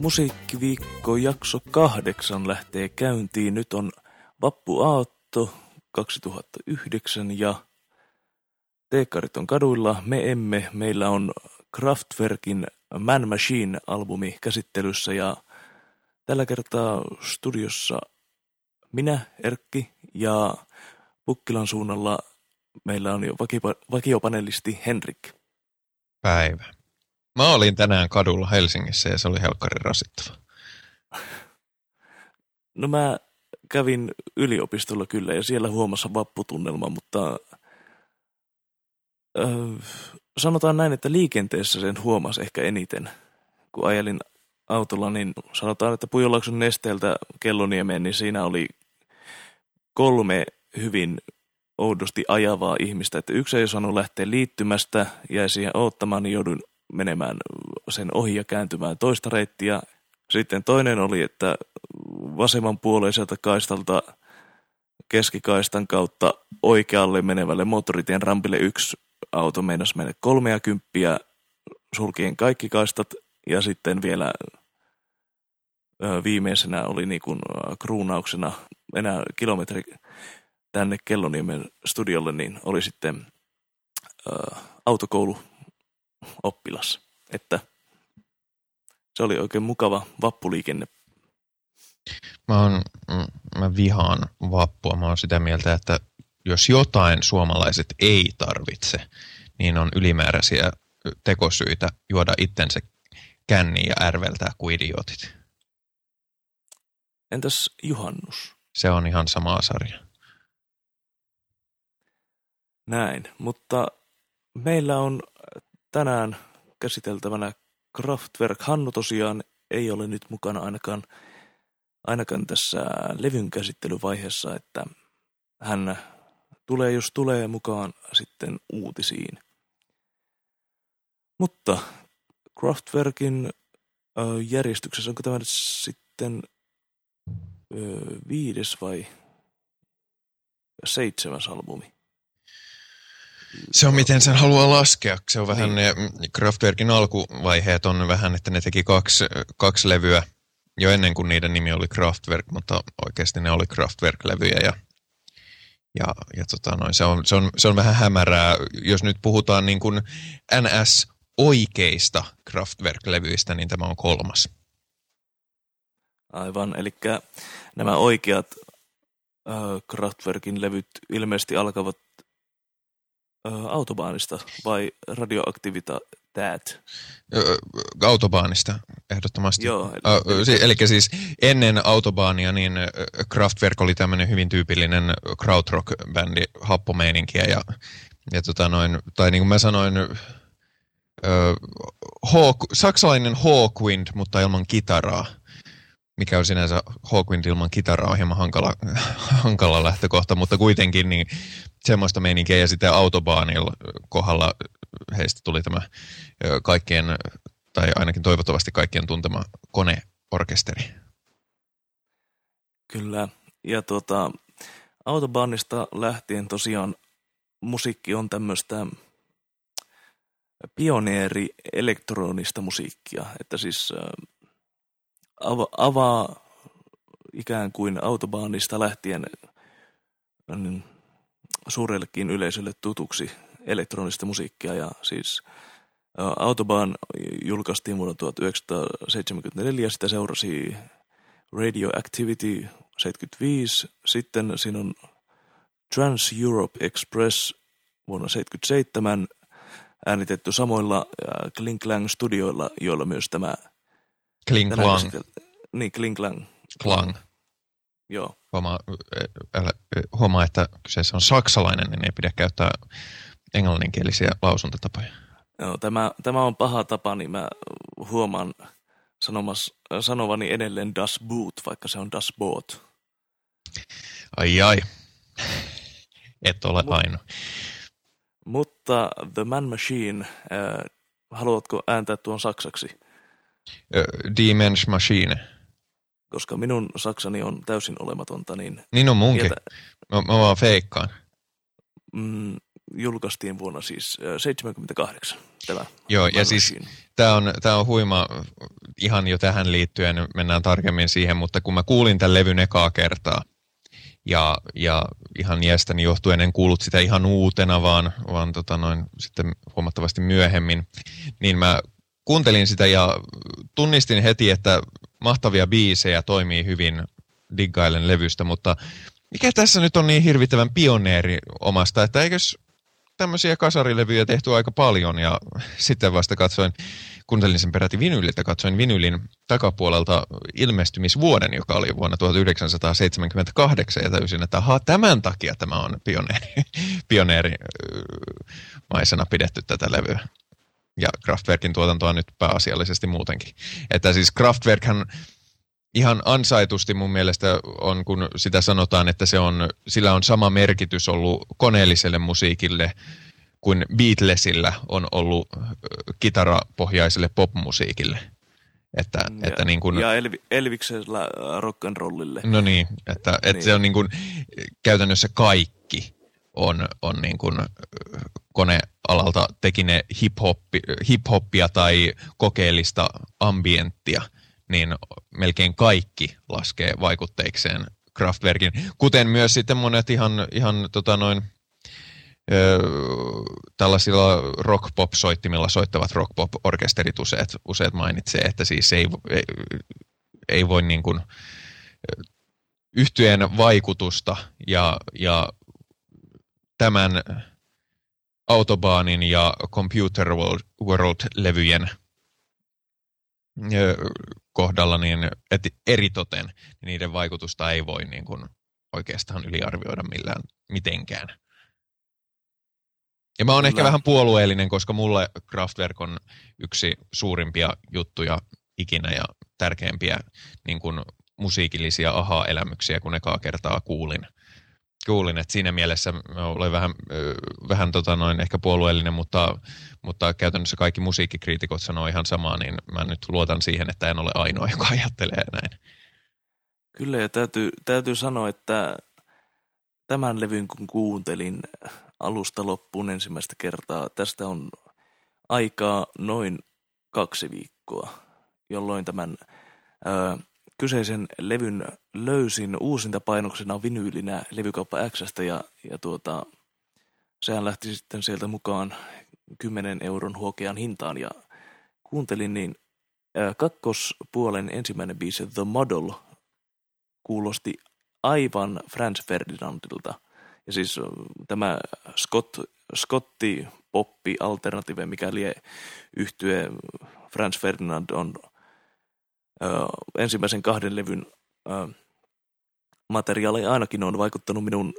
Musiikkiviikko jakso kahdeksan lähtee käyntiin. Nyt on Vappu Aatto 2009 ja Teekkarit on kaduilla. Me emme. Meillä on Kraftwerkin Man Machine-albumi käsittelyssä ja tällä kertaa studiossa minä, Erkki, ja Pukkilan suunnalla meillä on jo vakiopanelisti Henrik. Päivä. Mä olin tänään kadulla Helsingissä ja se oli helkkarin rasittava. No mä kävin yliopistolla kyllä ja siellä huomassa vapputunnelma, mutta sanotaan näin, että liikenteessä sen huomasi ehkä eniten. Kun ajelin autolla, niin sanotaan, että Pujolaakson nesteeltä Kelloniemeen, niin siinä oli kolme hyvin oudosti ajavaa ihmistä. Että yksi ei osannut lähteä liittymästä, jäi siihen odottamaan, niin joudun menemään sen ohi ja kääntymään toista reittiä. Sitten toinen oli, että vasemmanpuoleiselta kaistalta keskikaistan kautta oikealle menevälle moottoritien rampille yksi auto meinasi mennä kolmea kymppiä sulkien kaikki kaistat ja sitten vielä viimeisenä oli niin kuin kruunauksena enää kilometri tänne Kelloniemen studiolle, niin oli sitten autokoulu oppilas. Että se oli oikein mukava vappuliikenne. Mä, on, mm, mä vihaan vappua. Mä oon sitä mieltä, että jos jotain suomalaiset ei tarvitse, niin on ylimääräisiä tekosyitä juoda itsensä känniin ja ärveltää kuin idiotit. Entäs juhannus? Se on ihan sama sarja. Näin, mutta meillä on tänään käsiteltävänä Kraftwerk. Hannu tosiaan ei ole nyt mukana ainakaan, ainakaan tässä levyn käsittelyvaiheessa, että hän tulee, jos tulee mukaan sitten uutisiin. Mutta Kraftwerkin järjestyksessä, onko tämä nyt sitten viides vai seitsemäs albumi? Se on miten sen haluaa laskea. Se on vähän, niin. ne Kraftwerkin alkuvaiheet on vähän, että ne teki kaksi, kaksi levyä jo ennen kuin niiden nimi oli Kraftwerk, mutta oikeasti ne oli Kraftwerk-levyjä ja, ja, ja tota noin, se, on, se, on, se on vähän hämärää. Jos nyt puhutaan niin kuin NS oikeista Kraftwerk-levyistä, niin tämä on kolmas. Aivan, eli nämä oikeat äh, Kraftwerkin levyt ilmeisesti alkavat autobaanista vai radioaktivita täät? Autobaanista, ehdottomasti. Joo. Eli, eli, eli siis ennen autobaania niin Kraftwerk oli tämmöinen hyvin tyypillinen krautrock-bändi, happomeininkiä ja, ja tota noin, tai niin kuin mä sanoin, Hawk, saksalainen Hawkwind, mutta ilman kitaraa mikä on sinänsä Hawkwind ilman kitaraa on hieman hankala, hankala lähtökohta, mutta kuitenkin niin semmoista meininkiä. Ja sitten Autobaanilla kohdalla heistä tuli tämä kaikkien, tai ainakin toivottavasti kaikkien tuntema koneorkesteri. Kyllä, ja tuota, Autobaanista lähtien tosiaan musiikki on tämmöistä pioneeri elektronista musiikkia, että siis ava, avaa ikään kuin autobaanista lähtien niin suurellekin yleisölle tutuksi elektronista musiikkia. Ja siis Autobahn julkaistiin vuonna 1974, sitä seurasi Radioactivity 75, sitten siinä on Trans Europe Express vuonna 77 äänitetty samoilla Kling Klang studioilla, joilla myös tämä Kling Klang. Niin, Kling Klang. Klang. Joo. Huomaa, älä, huomaa, että kyseessä on saksalainen, niin ei pidä käyttää englanninkielisiä lausuntotapoja. Joo, tämä, tämä on paha tapa, niin mä huomaan sanomas, sanovani edelleen Das Boot, vaikka se on Das Boot. Ai ai. Et ole Mut, ainoa. Mutta The Man Machine, äh, haluatko ääntää tuon saksaksi? Die Mensch Machine. Koska minun saksani on täysin olematonta, niin... Niin on munkin. Mieltä, mä, mä vaan feikkaan. Mm, julkaistiin vuonna siis 78 tämä Joo, ja siis tämä on, on huima ihan jo tähän liittyen, mennään tarkemmin siihen, mutta kun mä kuulin tämän levyn ekaa kertaa, ja, ja ihan iästäni johtuen en kuullut sitä ihan uutena, vaan, vaan tota noin, sitten huomattavasti myöhemmin, niin mä kuuntelin sitä ja tunnistin heti, että mahtavia biisejä toimii hyvin Diggailen levystä, mutta mikä tässä nyt on niin hirvittävän pioneeri omasta, että eikös tämmöisiä kasarilevyjä tehty aika paljon ja sitten vasta katsoin, kuuntelin sen peräti vinyliltä, katsoin vinylin takapuolelta ilmestymisvuoden, joka oli vuonna 1978 ja täysin, että ahaa, tämän takia tämä on pioneeri, pioneerimaisena pidetty tätä levyä. Ja Kraftwerkin tuotantoa nyt pääasiallisesti muutenkin. Että siis Kraftwerkhän ihan ansaitusti mun mielestä on, kun sitä sanotaan, että se on, sillä on sama merkitys ollut koneelliselle musiikille kuin Beatlesillä on ollut kitarapohjaiselle popmusiikille. Että, ja, että niin kun, ja Elvi, Elviksellä rock'n'rollille. No niin, että, että niin. se on niin kun, käytännössä kaikki on, on niin kun, konealalta teki ne hip-hoppi, hip-hoppia tai kokeellista ambienttia – niin melkein kaikki laskee vaikutteikseen Kraftwerkin, kuten myös sitten monet ihan, ihan tota noin, ö, tällaisilla rock-pop-soittimilla soittavat rock-pop-orkesterit useat, useat mainitsee, että siis ei, ei, ei voi niin kuin, yhtyeen vaikutusta ja, ja tämän Autobahnin ja Computer World-levyjen kohdalla niin et eritoten, niin niiden vaikutusta ei voi niin kuin oikeastaan yliarvioida millään mitenkään. Ja mä oon ehkä vähän puolueellinen, koska mulle Kraftwerk on yksi suurimpia juttuja ikinä ja tärkeimpiä niin kuin musiikillisia aha-elämyksiä, kun ekaa kertaa kuulin kuulin, että siinä mielessä olen vähän, vähän tota noin ehkä puolueellinen, mutta, mutta käytännössä kaikki musiikkikriitikot sanoo ihan samaa, niin mä nyt luotan siihen, että en ole ainoa, joka ajattelee näin. Kyllä ja täytyy, täytyy sanoa, että tämän levyn kun kuuntelin alusta loppuun ensimmäistä kertaa, tästä on aikaa noin kaksi viikkoa, jolloin tämän ää, kyseisen levyn löysin uusinta painoksena vinyylinä levykauppa Xstä ja, ja tuota, sehän lähti sitten sieltä mukaan 10 euron huokean hintaan ja kuuntelin niin ää, kakkospuolen ensimmäinen biisi The Model kuulosti aivan Franz Ferdinandilta. Ja siis tämä Scott, Scotti poppi alternative, mikäli yhtye Franz Ferdinand on ensimmäisen kahden levyn materiaali ainakin on vaikuttanut minun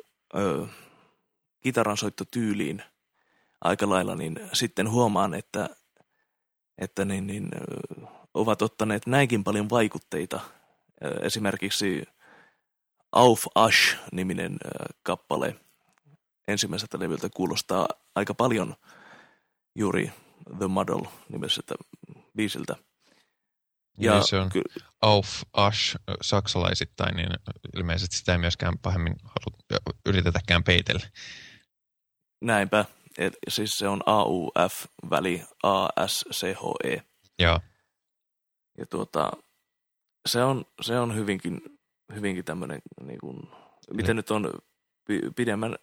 kitaransoittotyyliin aika lailla, niin sitten huomaan, että, että niin, niin, ovat ottaneet näinkin paljon vaikutteita. Esimerkiksi Auf Ash-niminen kappale ensimmäiseltä levyltä kuulostaa aika paljon juuri The Model nimiseltä biisiltä. Ja niin se on ky- auf, ash saksalaisittain, niin ilmeisesti sitä ei myöskään pahemmin halu, yritetäkään peitellä. Näinpä. Et, siis se on AUF väli A-S-C-H-E. Joo. Ja tuota, se on, se on hyvinkin, hyvinkin tämmöinen, niin kuin, miten nyt on pidemmän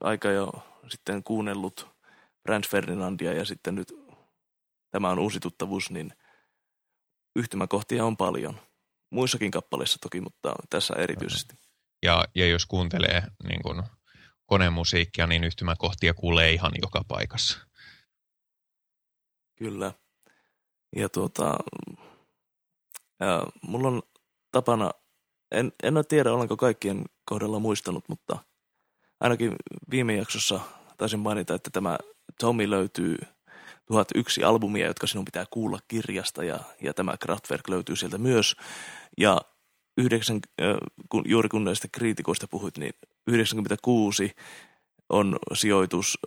aika jo sitten kuunnellut Franz Ferdinandia ja sitten nyt tämä on uusi tuttavuus, niin – yhtymäkohtia on paljon. Muissakin kappaleissa toki, mutta tässä erityisesti. Ja, ja jos kuuntelee niin kuin konemusiikkia, niin yhtymäkohtia kuulee ihan joka paikassa. Kyllä. Ja tuota, ja mulla on tapana, en, en ole tiedä olenko kaikkien kohdalla muistanut, mutta ainakin viime jaksossa taisin mainita, että tämä Tommy löytyy – 1001 albumia, jotka sinun pitää kuulla kirjasta ja, ja tämä Kraftwerk löytyy sieltä myös. Ja 9, kun, juuri kun näistä kriitikoista puhuit, niin 96 on sijoitus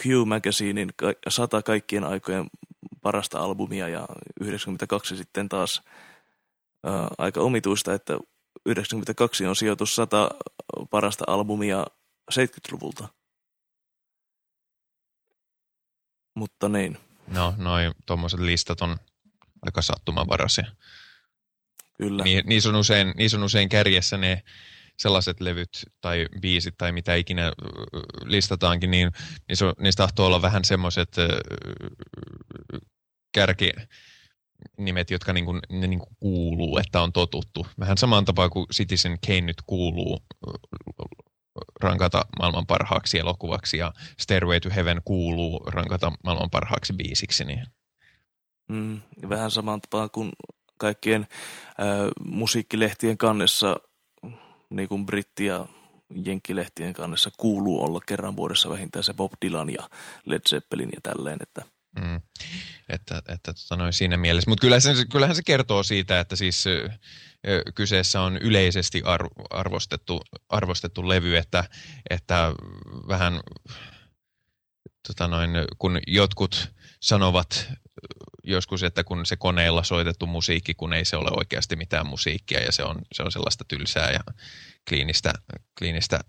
Q Magazinein sata kaikkien aikojen parasta albumia ja 92 sitten taas ää, aika omituista, että 92 on sijoitus sata parasta albumia 70-luvulta. Mutta niin. No, noin tuommoiset listat on aika sattumanvaraisia. Kyllä. Niin, niissä, on usein, niissä on usein kärjessä ne sellaiset levyt tai biisit tai mitä ikinä listataankin, niin niissä, on, niissä tahtoo olla vähän semmoiset kärki nimet, jotka niin kuin, ne niin kuin kuuluu, että on totuttu. Vähän samaan tapaan kuin Citizen Kane nyt kuuluu rankata maailman parhaaksi elokuvaksi ja Stairway to Heaven kuuluu rankata maailman parhaaksi biisiksi. Niin. Mm, vähän samaan tapaan kuin kaikkien äh, musiikkilehtien kannessa, niin kuin britti- ja jenkkilehtien kannessa kuuluu olla kerran vuodessa vähintään se Bob Dylan ja Led Zeppelin ja tälleen, että Mm. Että, että tota noin siinä mielessä. Mutta kyllähän se, kyllähän se kertoo siitä, että siis kyseessä on yleisesti arvostettu, arvostettu levy, että, että vähän tota noin, kun jotkut sanovat joskus, että kun se koneella soitettu musiikki, kun ei se ole oikeasti mitään musiikkia ja se on, se on sellaista tylsää ja kliinistä, kliinistä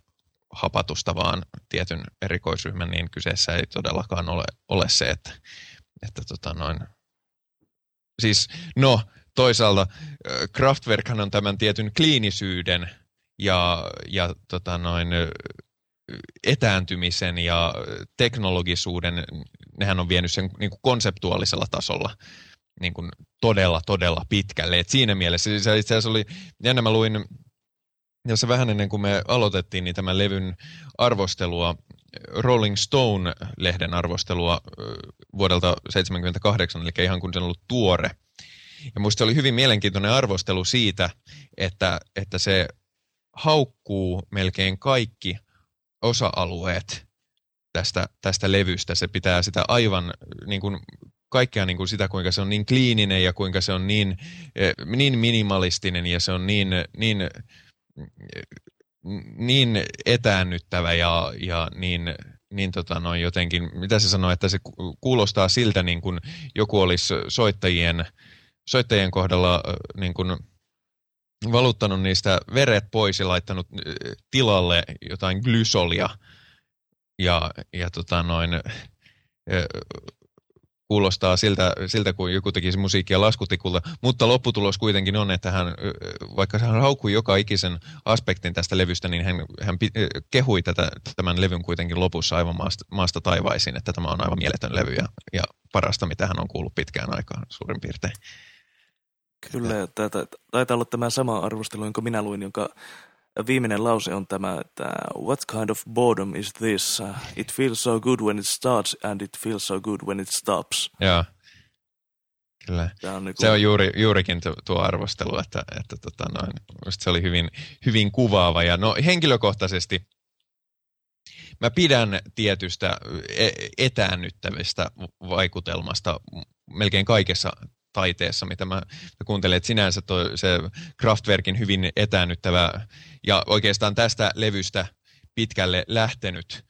hapatusta, vaan tietyn erikoisryhmän, niin kyseessä ei todellakaan ole, ole se, että, että tota noin. Siis no, toisaalta Kraftwerkhan on tämän tietyn kliinisyyden ja, ja tota noin, etääntymisen ja teknologisuuden, nehän on vienyt sen niin kuin konseptuaalisella tasolla niin kuin todella, todella pitkälle. Et siinä mielessä se itse asiassa oli, jännä mä luin jossa vähän ennen kuin me aloitettiin, niin tämän levyn arvostelua, Rolling Stone-lehden arvostelua vuodelta 1978, eli ihan kun se on ollut tuore. Ja muista oli hyvin mielenkiintoinen arvostelu siitä, että, että se haukkuu melkein kaikki osa-alueet tästä, tästä levystä. Se pitää sitä aivan niin kuin, kaikkea niin kuin sitä, kuinka se on niin kliininen ja kuinka se on niin, niin minimalistinen ja se on niin, niin niin etäännyttävä ja, ja niin, niin tota noin jotenkin, mitä se sanoo, että se kuulostaa siltä niin kuin joku olisi soittajien, soittajien kohdalla niin kuin valuttanut niistä veret pois ja laittanut tilalle jotain glysolia ja, ja tota noin, kuulostaa siltä, siltä kuin joku tekisi musiikkia laskutikulla, mutta lopputulos kuitenkin on, että hän, vaikka hän haukkui joka ikisen aspektin tästä levystä, niin hän, hän kehui tätä, tämän levyn kuitenkin lopussa aivan maasta, maasta taivaisin, että tämä on aivan mieletön levy ja, ja parasta, mitä hän on kuullut pitkään aikaan suurin piirtein. Kyllä, taitaa olla tämä sama arvostelu, jonka minä luin, jonka viimeinen lause on tämä, että What kind of boredom is this? It feels so good when it starts and it feels so good when it stops. Joo. Kyllä. On niin kuin... Se on juuri, juurikin tuo, tuo arvostelu, että, että tota noin, se oli hyvin, hyvin kuvaava. Ja no henkilökohtaisesti mä pidän tietystä e, etäännyttävistä vaikutelmasta melkein kaikessa taiteessa, mitä mä, mä kuuntelen, että sinänsä toi, se Kraftwerkin hyvin etäännyttävä ja oikeastaan tästä levystä pitkälle lähtenyt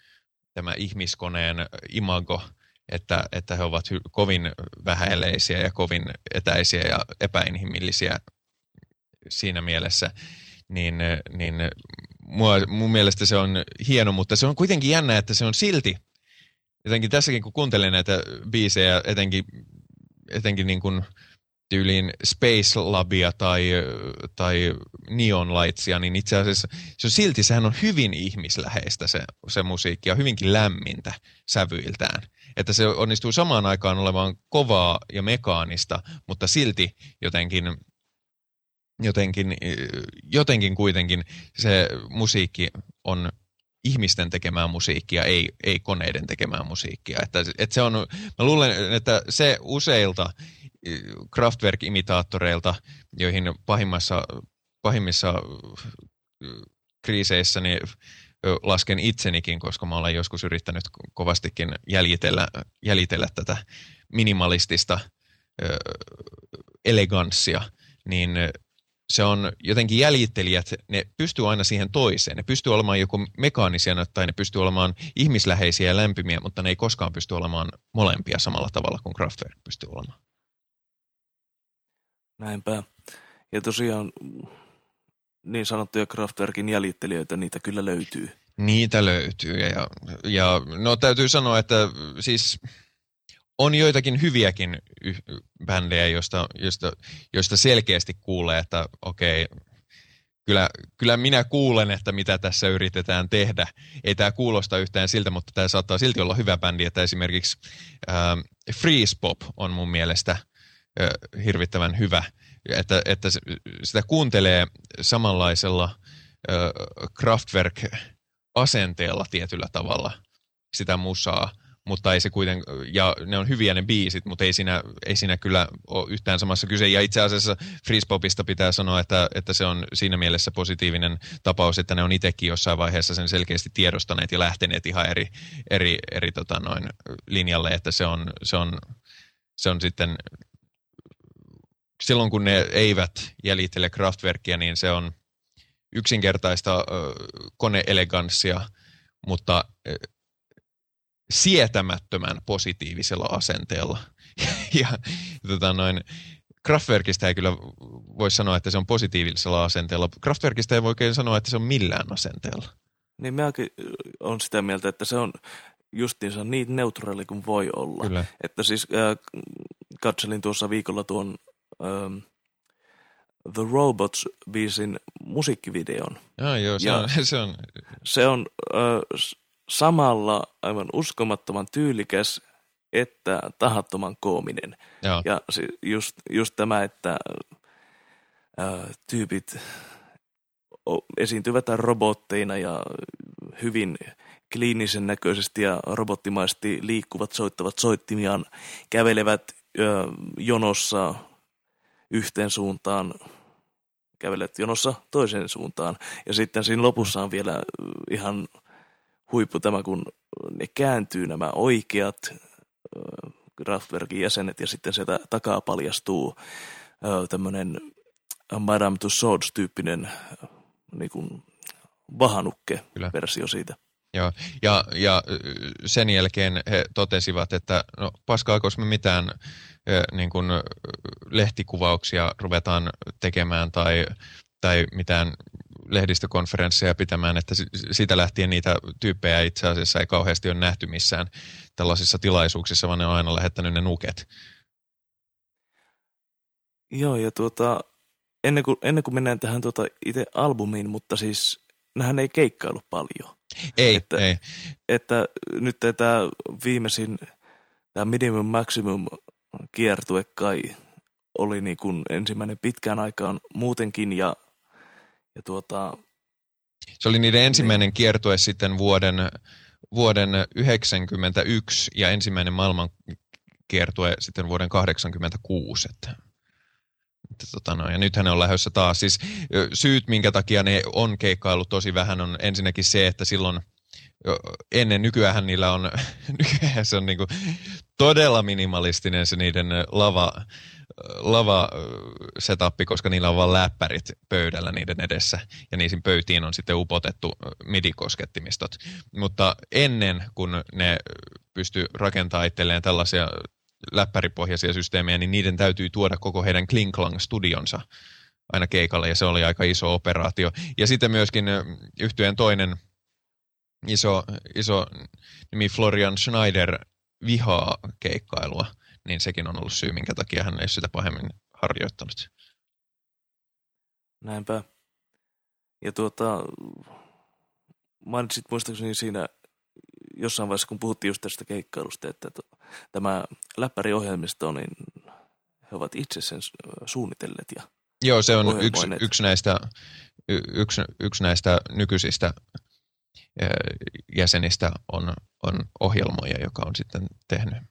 tämä ihmiskoneen imago, että, että he ovat kovin vähäileisiä ja kovin etäisiä ja epäinhimillisiä siinä mielessä, niin, niin mua, mun mielestä se on hieno, mutta se on kuitenkin jännä, että se on silti, jotenkin tässäkin kun kuuntelen näitä biisejä, etenkin etenkin niin kuin tyyliin Space Labia tai, tai Neon Lightsia, niin itse asiassa se on silti, sehän on hyvin ihmisläheistä se, se musiikki ja hyvinkin lämmintä sävyiltään. Että se onnistuu samaan aikaan olemaan kovaa ja mekaanista, mutta silti jotenkin, jotenkin, jotenkin kuitenkin se musiikki on ihmisten tekemää musiikkia, ei, ei koneiden tekemää musiikkia. Että, että se on, mä luulen, että se useilta Kraftwerk-imitaattoreilta, joihin pahimmassa, pahimmissa kriiseissä niin lasken itsenikin, koska mä olen joskus yrittänyt kovastikin jäljitellä, jäljitellä tätä minimalistista eleganssia, niin se on jotenkin jäljittelijät, ne pystyy aina siihen toiseen. Ne pystyy olemaan joku mekaanisia tai ne pystyy olemaan ihmisläheisiä ja lämpimiä, mutta ne ei koskaan pysty olemaan molempia samalla tavalla kuin Kraftwerk pystyy olemaan. Näinpä. Ja tosiaan niin sanottuja Kraftwerkin jäljittelijöitä, niitä kyllä löytyy. Niitä löytyy ja, ja no täytyy sanoa, että siis on joitakin hyviäkin bändejä, joista, joista, joista selkeästi kuulee, että okei, kyllä, kyllä minä kuulen, että mitä tässä yritetään tehdä. Ei tämä kuulosta yhtään siltä, mutta tämä saattaa silti olla hyvä bändi, että esimerkiksi äh, Freeze Pop on mun mielestä äh, hirvittävän hyvä, että, että sitä kuuntelee samanlaisella äh, Kraftwerk-asenteella tietyllä tavalla sitä musaa, mutta ei se kuiten, ja ne on hyviä ne biisit, mutta ei siinä, ei siinä kyllä ole yhtään samassa kyse. Ja itse asiassa Freezepopista pitää sanoa, että, että se on siinä mielessä positiivinen tapaus, että ne on itsekin jossain vaiheessa sen selkeästi tiedostaneet ja lähteneet ihan eri, eri, eri tota noin, linjalle, että se on, se on, se on sitten, silloin kun ne eivät jäljittele Kraftwerkia, niin se on yksinkertaista koneeleganssia, mutta sietämättömän positiivisella asenteella. ja tota noin, Kraftwerkista ei kyllä voi sanoa, että se on positiivisella asenteella. Kraftwerkista ei voi oikein sanoa, että se on millään asenteella. Niin minäkin on sitä mieltä, että se on justiinsa niin neutraali kuin voi olla. Kyllä. Että siis äh, katselin tuossa viikolla tuon ähm, The Robots-biisin musiikkivideon. Ah, joo, se, ja on, se on... Se on äh, samalla aivan uskomattoman tyylikäs että tahattoman koominen. Joo. Ja just, just tämä, että ää, tyypit esiintyvät robotteina ja hyvin kliinisen näköisesti ja robottimaisesti liikkuvat, soittavat soittimiaan, kävelevät ää, jonossa yhteen suuntaan, kävelet jonossa toiseen suuntaan. Ja sitten siinä lopussa on vielä ihan huippu tämä, kun ne kääntyy nämä oikeat Kraftwerkin jäsenet ja sitten sieltä takaa paljastuu tämmöinen Madame Tussauds-tyyppinen niin kuin vahanukke-versio siitä. Joo, ja, ja sen jälkeen he totesivat, että no koska me mitään niin kuin lehtikuvauksia ruvetaan tekemään tai, tai mitään lehdistökonferensseja pitämään, että siitä lähtien niitä tyyppejä itse asiassa ei kauheasti ole nähty missään tällaisissa tilaisuuksissa, vaan ne on aina lähettänyt ne nuket. Joo, ja tuota, ennen kuin, ennen kuin mennään tähän tuota itse albumiin, mutta siis nähän ei keikkailu paljon. Ei, että, ei. Että nyt tämä viimeisin, tämä minimum maximum kiertue kai oli niin kuin ensimmäinen pitkään aikaan muutenkin ja ja tuota, se oli niiden ensimmäinen niin. kiertue sitten vuoden, vuoden 1991 ja ensimmäinen maailman kiertue sitten vuoden 1986. Että, että tota no, ja nythän ne on lähdössä taas. Siis syyt, minkä takia ne on keikkailu tosi vähän, on ensinnäkin se, että silloin ennen nykyään niillä on, nykyään se on niinku todella minimalistinen se niiden lava, lava setappi, koska niillä on vain läppärit pöydällä niiden edessä ja niihin pöytiin on sitten upotettu midikoskettimistot. Mutta ennen kuin ne pystyy rakentamaan itselleen tällaisia läppäripohjaisia systeemejä, niin niiden täytyy tuoda koko heidän Klinklang-studionsa aina keikalle ja se oli aika iso operaatio. Ja sitten myöskin yhtyeen toinen iso, iso nimi Florian Schneider vihaa keikkailua – niin sekin on ollut syy, minkä takia hän ei sitä pahemmin harjoittanut. Näinpä. Ja tuota, mainitsit muistaakseni siinä jossain vaiheessa, kun puhuttiin just tästä keikkailusta, että tämä läppäriohjelmisto, niin he ovat itse sen suunnitelleet ja Joo, se on yksi, yksi, näistä, yksi, yksi näistä nykyisistä jäsenistä on, on ohjelmoja, joka on sitten tehnyt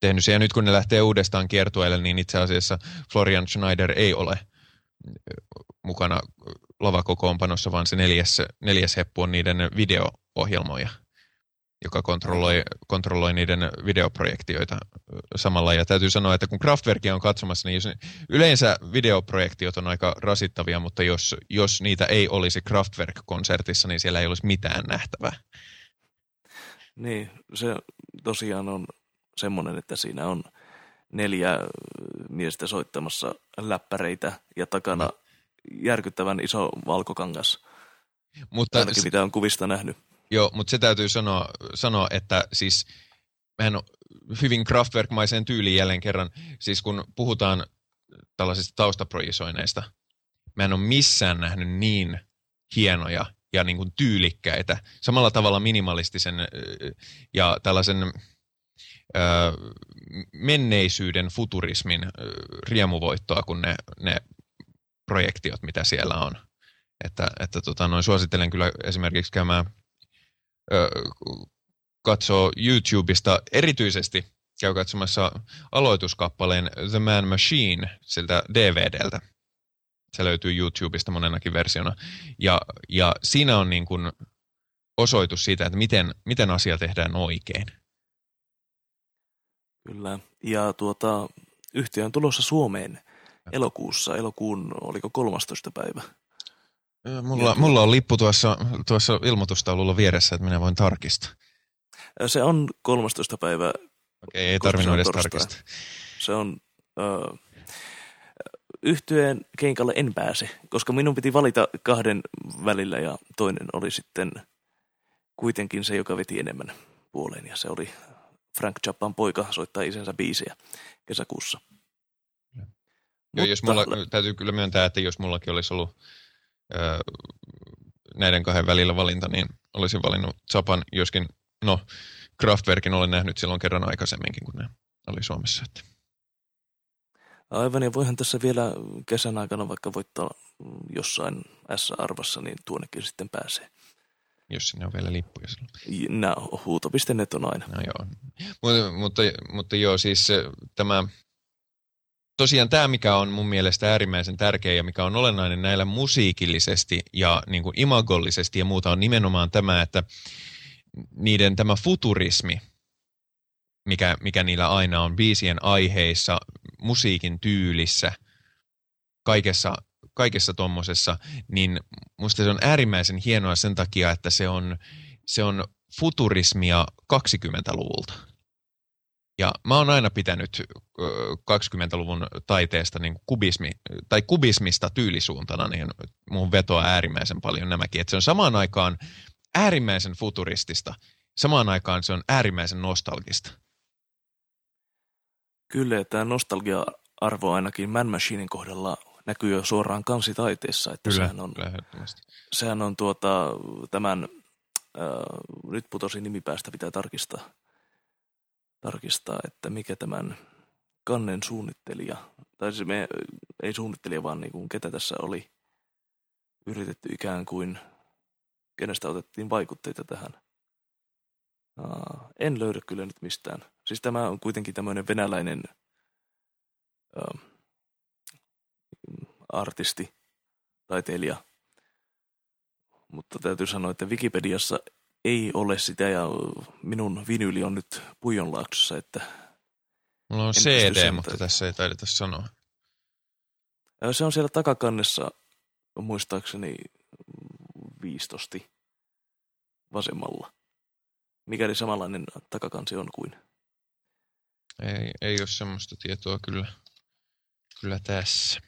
tehnyt se. Ja nyt kun ne lähtee uudestaan kiertueelle, niin itse asiassa Florian Schneider ei ole mukana lavakokoonpanossa, vaan se neljäs, neljäs heppu on niiden video-ohjelmoja. joka kontrolloi, kontrolloi niiden videoprojektioita samalla. Ja täytyy sanoa, että kun Kraftwerkia on katsomassa, niin jos, yleensä videoprojektiot on aika rasittavia, mutta jos, jos niitä ei olisi Kraftwerk-konsertissa, niin siellä ei olisi mitään nähtävää. Niin, se tosiaan on semmoinen, että siinä on neljä miestä soittamassa läppäreitä ja takana no. järkyttävän iso valkokangas. Mutta Ainakin se, mitä on kuvista nähnyt. Joo, mutta se täytyy sanoa, sanoa että siis mehän on hyvin Kraftwerk-maiseen tyyliin jälleen kerran, siis kun puhutaan tällaisista taustaprojisoineista, mä en ole missään nähnyt niin hienoja ja niin kuin tyylikkäitä, samalla tavalla minimalistisen ja tällaisen menneisyyden futurismin riemuvoittoa kuin ne, ne projektiot, mitä siellä on. Että, että tota, noin suosittelen kyllä esimerkiksi käymään katsoo YouTubesta erityisesti käy katsomassa aloituskappaleen The Man Machine siltä DVDltä. Se löytyy YouTubesta monenakin versiona. Ja, ja siinä on niin kuin osoitus siitä, että miten, miten asia tehdään oikein. Kyllä. Ja tuota, yhtiö on tulossa Suomeen elokuussa. Elokuun, oliko 13. päivä? Mulla, mulla on lippu tuossa, tuossa ilmoitustaululla vieressä, että minä voin tarkistaa. Se on 13. päivä. Okei, ei tarvinnut edes tarkistaa. Se on... Uh, yhtyeen keikalle en pääse, koska minun piti valita kahden välillä ja toinen oli sitten kuitenkin se, joka veti enemmän puoleen ja se oli Frank Chappan poika soittaa isänsä biisejä kesäkuussa. Joo, Mutta, jos mulla, täytyy kyllä myöntää, että jos mullakin olisi ollut näiden kahden välillä valinta, niin olisin valinnut Zapan, joskin, no, Kraftwerkin olen nähnyt silloin kerran aikaisemminkin, kun ne oli Suomessa. Että. Aivan, ja voihan tässä vielä kesän aikana vaikka voittaa jossain S-arvassa, niin tuonnekin sitten pääsee. Jos sinne on vielä lippuja silloin. No, huuto.net on aina. No joo. Mutta, mutta, mutta joo, siis tämä tosiaan tämä, mikä on mun mielestä äärimmäisen tärkeä ja mikä on olennainen näillä musiikillisesti ja niin kuin imagollisesti ja muuta on nimenomaan tämä, että niiden tämä futurismi, mikä, mikä niillä aina on biisien aiheissa, musiikin tyylissä, kaikessa, kaikessa tommosessa, niin musta se on äärimmäisen hienoa sen takia, että se on, se on futurismia 20-luvulta. Ja mä oon aina pitänyt 20-luvun taiteesta niin kubismi, tai kubismista tyylisuuntana, niin mun vetoa äärimmäisen paljon nämäkin. Että se on samaan aikaan äärimmäisen futuristista, samaan aikaan se on äärimmäisen nostalgista. Kyllä, tämä nostalgia-arvo ainakin Man Machinein kohdalla näkyy jo suoraan kansitaiteessa. Että kyllä, sehän on, kyllä, sehän on tuota, tämän, äh, nyt putosi nimi päästä, pitää tarkistaa tarkistaa, että mikä tämän kannen suunnittelija, tai siis me, ei suunnittelija, vaan niin kuin ketä tässä oli yritetty ikään kuin, kenestä otettiin vaikutteita tähän. Aa, en löydä kyllä nyt mistään. Siis tämä on kuitenkin tämmöinen venäläinen artisti, taiteilija. Mutta täytyy sanoa, että Wikipediassa ei ole sitä ja minun vinyli on nyt Pujonlaaksossa, että... Mulla on CD, mutta tässä ei taideta sanoa. Se on siellä takakannessa, muistaakseni viistosti vasemmalla. Mikäli samanlainen takakansi on kuin. Ei, ei ole semmoista tietoa kyllä, kyllä tässä.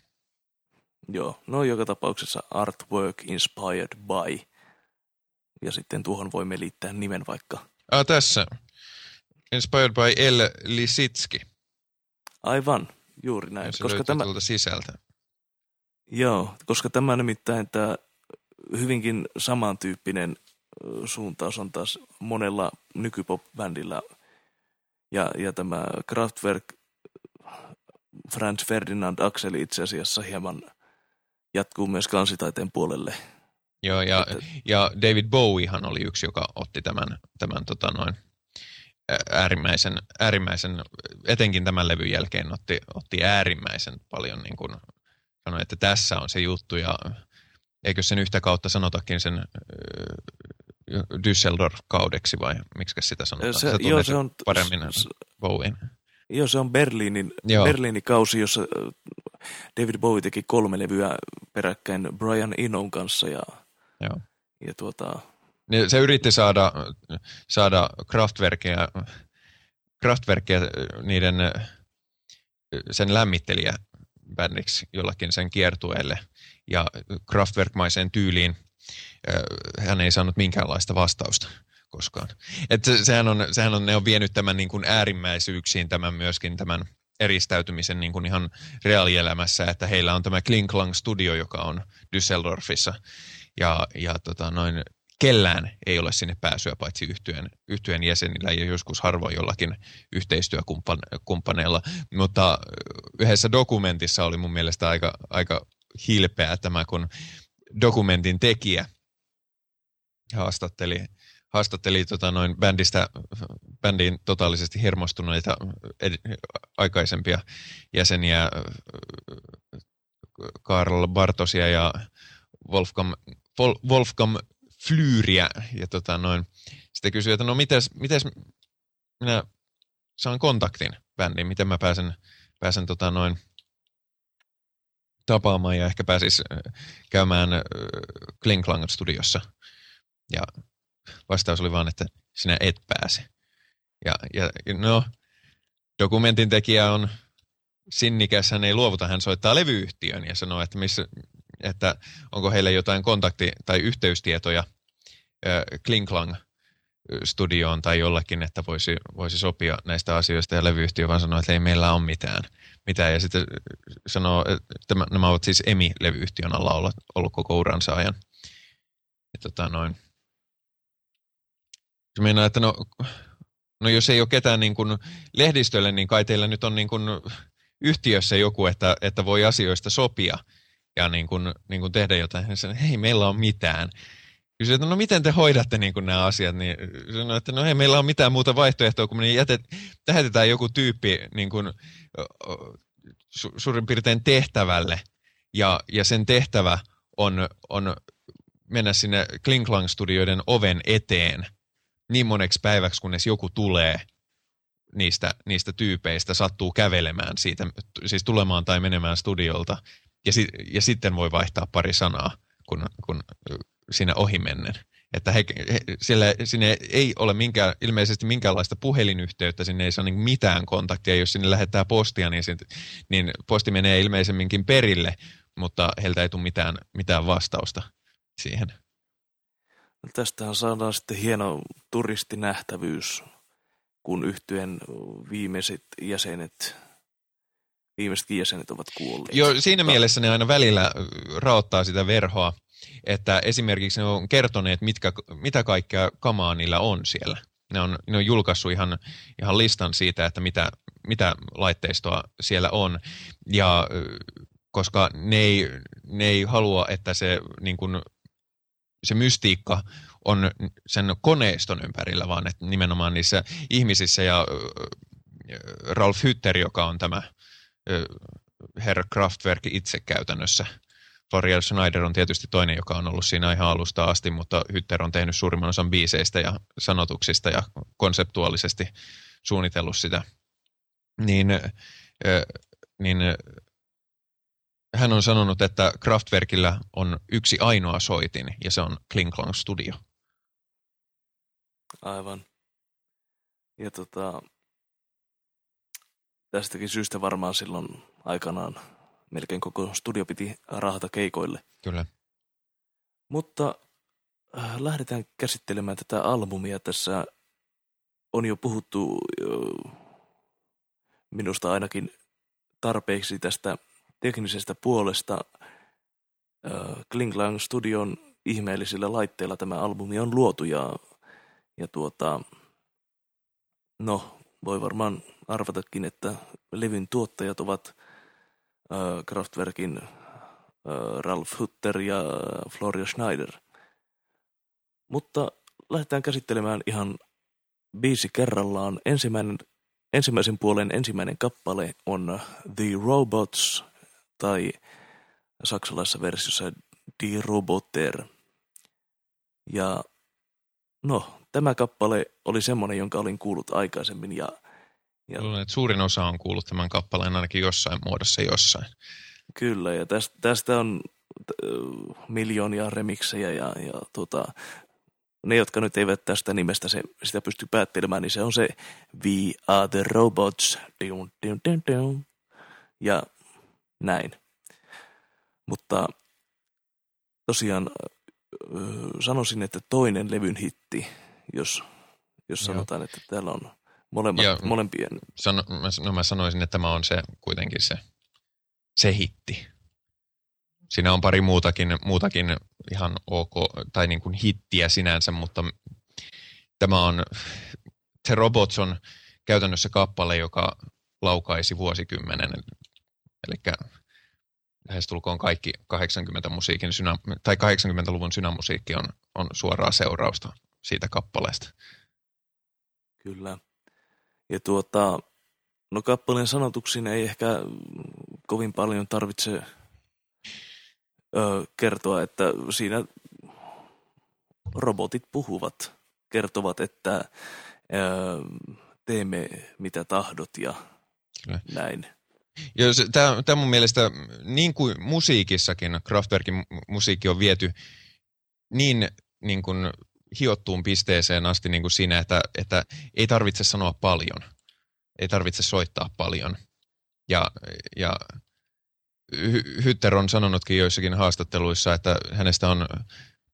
Joo, no joka tapauksessa artwork inspired by ja sitten tuohon voimme liittää nimen vaikka. Ah, tässä. Inspired by L. Lisitski. Aivan, juuri näin. Ja se koska tämä... tuolta sisältä. Joo, koska tämä nimittäin tämä hyvinkin samantyyppinen suuntaus on taas monella nykypop-bändillä. Ja, ja tämä Kraftwerk, Franz Ferdinand Axel itse asiassa hieman jatkuu myös kansitaiteen puolelle – Joo, ja, että... ja David Bowiehan oli yksi, joka otti tämän, tämän tota noin, äärimmäisen, äärimmäisen, etenkin tämän levyn jälkeen otti, otti äärimmäisen paljon niin kuin sanoi, että tässä on se juttu ja eikö sen yhtä kautta sanotakin sen Düsseldorf-kaudeksi vai miksi sitä sanotaan? Se, joo, se on, paremmin Bowien. Joo, se on Berliinin, Berliinin kausi, jossa David Bowie teki kolme levyä peräkkäin Brian Inon kanssa ja, joo. ja tuota... Se yritti saada, saada Kraftwerkia, Kraftwerkia niiden sen lämmittelijä bändiksi jollakin sen kiertueelle ja Kraftwerkmaiseen tyyliin hän ei saanut minkäänlaista vastausta koskaan. Et sehän on, sehän on, ne on vienyt tämän niin kuin äärimmäisyyksiin tämän myöskin tämän eristäytymisen niin kuin ihan reaalielämässä, että heillä on tämä Klinklang Studio, joka on Düsseldorfissa ja, ja tota, noin kellään ei ole sinne pääsyä paitsi yhtyeen, yhtyeen jäsenillä ja joskus harvoin jollakin yhteistyökumppaneilla. Mutta yhdessä dokumentissa oli mun mielestä aika, aika hilpeä tämä, kun dokumentin tekijä haastatteli, haastatteli tota noin bändistä, bändiin totaalisesti hermostuneita ed, aikaisempia jäseniä Karl Bartosia ja Wolfgang, Wolfgang flyyriä. Ja tota noin, sitten kysyi, että no mites, mites minä saan kontaktin bändiin, miten mä pääsen, pääsen tota noin tapaamaan ja ehkä pääsis käymään Klinklang studiossa. Ja vastaus oli vaan, että sinä et pääse. Ja, ja no, dokumentin tekijä on sinnikäs, hän ei luovuta, hän soittaa levyyhtiön ja sanoo, että missä, että onko heille jotain kontakti- tai yhteystietoja äh, Klinklang studioon tai jollakin, että voisi, voisi sopia näistä asioista ja levyyhtiö vaan sanoo, että ei meillä ole mitään. mitään. Ja sitten sanoo, että nämä ovat siis EMI-levyyhtiön alla ollut, ollut koko uransa ajan. Ja tota noin. Meinaa, että no, no jos ei ole ketään niin kuin lehdistölle, niin kai teillä nyt on niin kuin yhtiössä joku, että, että voi asioista sopia – ja niin kuin, niin kuin tehdä jotain. Hän sanoi, hei, meillä on mitään. Kysyi, että no miten te hoidatte niin kuin nämä asiat, niin sanoi, että no ei meillä on mitään muuta vaihtoehtoa, kun me niin jätet, lähetetään joku tyyppi niin kuin, su, suurin piirtein tehtävälle, ja, ja sen tehtävä on, on mennä sinne Klinklang-studioiden oven eteen niin moneksi päiväksi, kunnes joku tulee niistä, niistä tyypeistä, sattuu kävelemään siitä, siis tulemaan tai menemään studiolta ja, si, ja sitten voi vaihtaa pari sanaa, kun, kun siinä ohimennen. Että he, he, siellä, sinne ei ole minkään, ilmeisesti minkäänlaista puhelinyhteyttä, sinne ei saa niin mitään kontaktia. Jos sinne lähettää postia, niin, sit, niin posti menee ilmeisemminkin perille, mutta heiltä ei tule mitään, mitään vastausta siihen. Tästähän saadaan sitten hieno turistinähtävyys, kun yhtyen viimeiset jäsenet viimeisetkin jäsenet ovat kuolleet. Joo, siinä mielessä ne aina välillä raottaa sitä verhoa, että esimerkiksi ne on kertoneet, mitkä, mitä kaikkea kamaa niillä on siellä. Ne on, ne on julkaissut ihan, ihan listan siitä, että mitä, mitä laitteistoa siellä on. Ja koska ne ei, ne ei halua, että se, niin kuin, se mystiikka on sen koneiston ympärillä, vaan että nimenomaan niissä ihmisissä ja Ralf Hütter, joka on tämä herra Kraftwerk itse käytännössä. Florian Schneider on tietysti toinen, joka on ollut siinä ihan alusta asti, mutta Hytter on tehnyt suurimman osan biiseistä ja sanotuksista ja konseptuaalisesti suunnitellut sitä. Niin, niin hän on sanonut, että Kraftwerkillä on yksi ainoa soitin ja se on Klinklang Studio. Aivan. Ja tota, Tästäkin syystä varmaan silloin aikanaan melkein koko studio piti rahata keikoille. Kyllä. Mutta äh, lähdetään käsittelemään tätä albumia. Tässä on jo puhuttu äh, minusta ainakin tarpeeksi tästä teknisestä puolesta. Äh, Klinglang Studion ihmeellisillä laitteilla tämä albumi on luotu ja, ja tuota, no voi varmaan arvatakin, että levyn tuottajat ovat äh, Kraftwerkin äh, Ralf Hutter ja Floria Schneider. Mutta lähdetään käsittelemään ihan biisi kerrallaan. Ensimmäinen, ensimmäisen puolen ensimmäinen kappale on The Robots tai saksalaisessa versiossa Die Roboter. Ja no, tämä kappale oli semmoinen, jonka olin kuullut aikaisemmin ja ja... Luulen, että suurin osa on kuullut tämän kappaleen ainakin jossain muodossa jossain. Kyllä, ja tästä, tästä on miljoonia remiksejä ja, ja tota, ne, jotka nyt eivät tästä nimestä se, sitä pysty päättelemään, niin se on se We are the robots. Dun, dun, dun, dun. Ja näin. Mutta tosiaan sanoisin, että toinen levyn hitti, jos, jos sanotaan, että täällä on molemmat, ja, molempien. Sano, no mä sanoisin, että tämä on se kuitenkin se, se hitti. Siinä on pari muutakin, muutakin ihan ok, tai niin kuin hittiä sinänsä, mutta tämä on, The Robots on käytännössä kappale, joka laukaisi vuosikymmenen. Eli lähestulkoon kaikki 80 musiikin synä, tai 80-luvun synämusiikki on, on suoraa seurausta siitä kappaleesta. Kyllä. Ja tuota, no kappaleen sanotuksiin ei ehkä kovin paljon tarvitse ö, kertoa, että siinä robotit puhuvat, kertovat, että ö, teemme mitä tahdot ja Kyllä. näin. Tämä mun mielestä, niin kuin musiikissakin, Kraftwerkin musiikki on viety niin, niin kuin hiottuun pisteeseen asti niin kuin siinä, että, että ei tarvitse sanoa paljon. Ei tarvitse soittaa paljon. Ja, ja Hytter on sanonutkin joissakin haastatteluissa, että hänestä on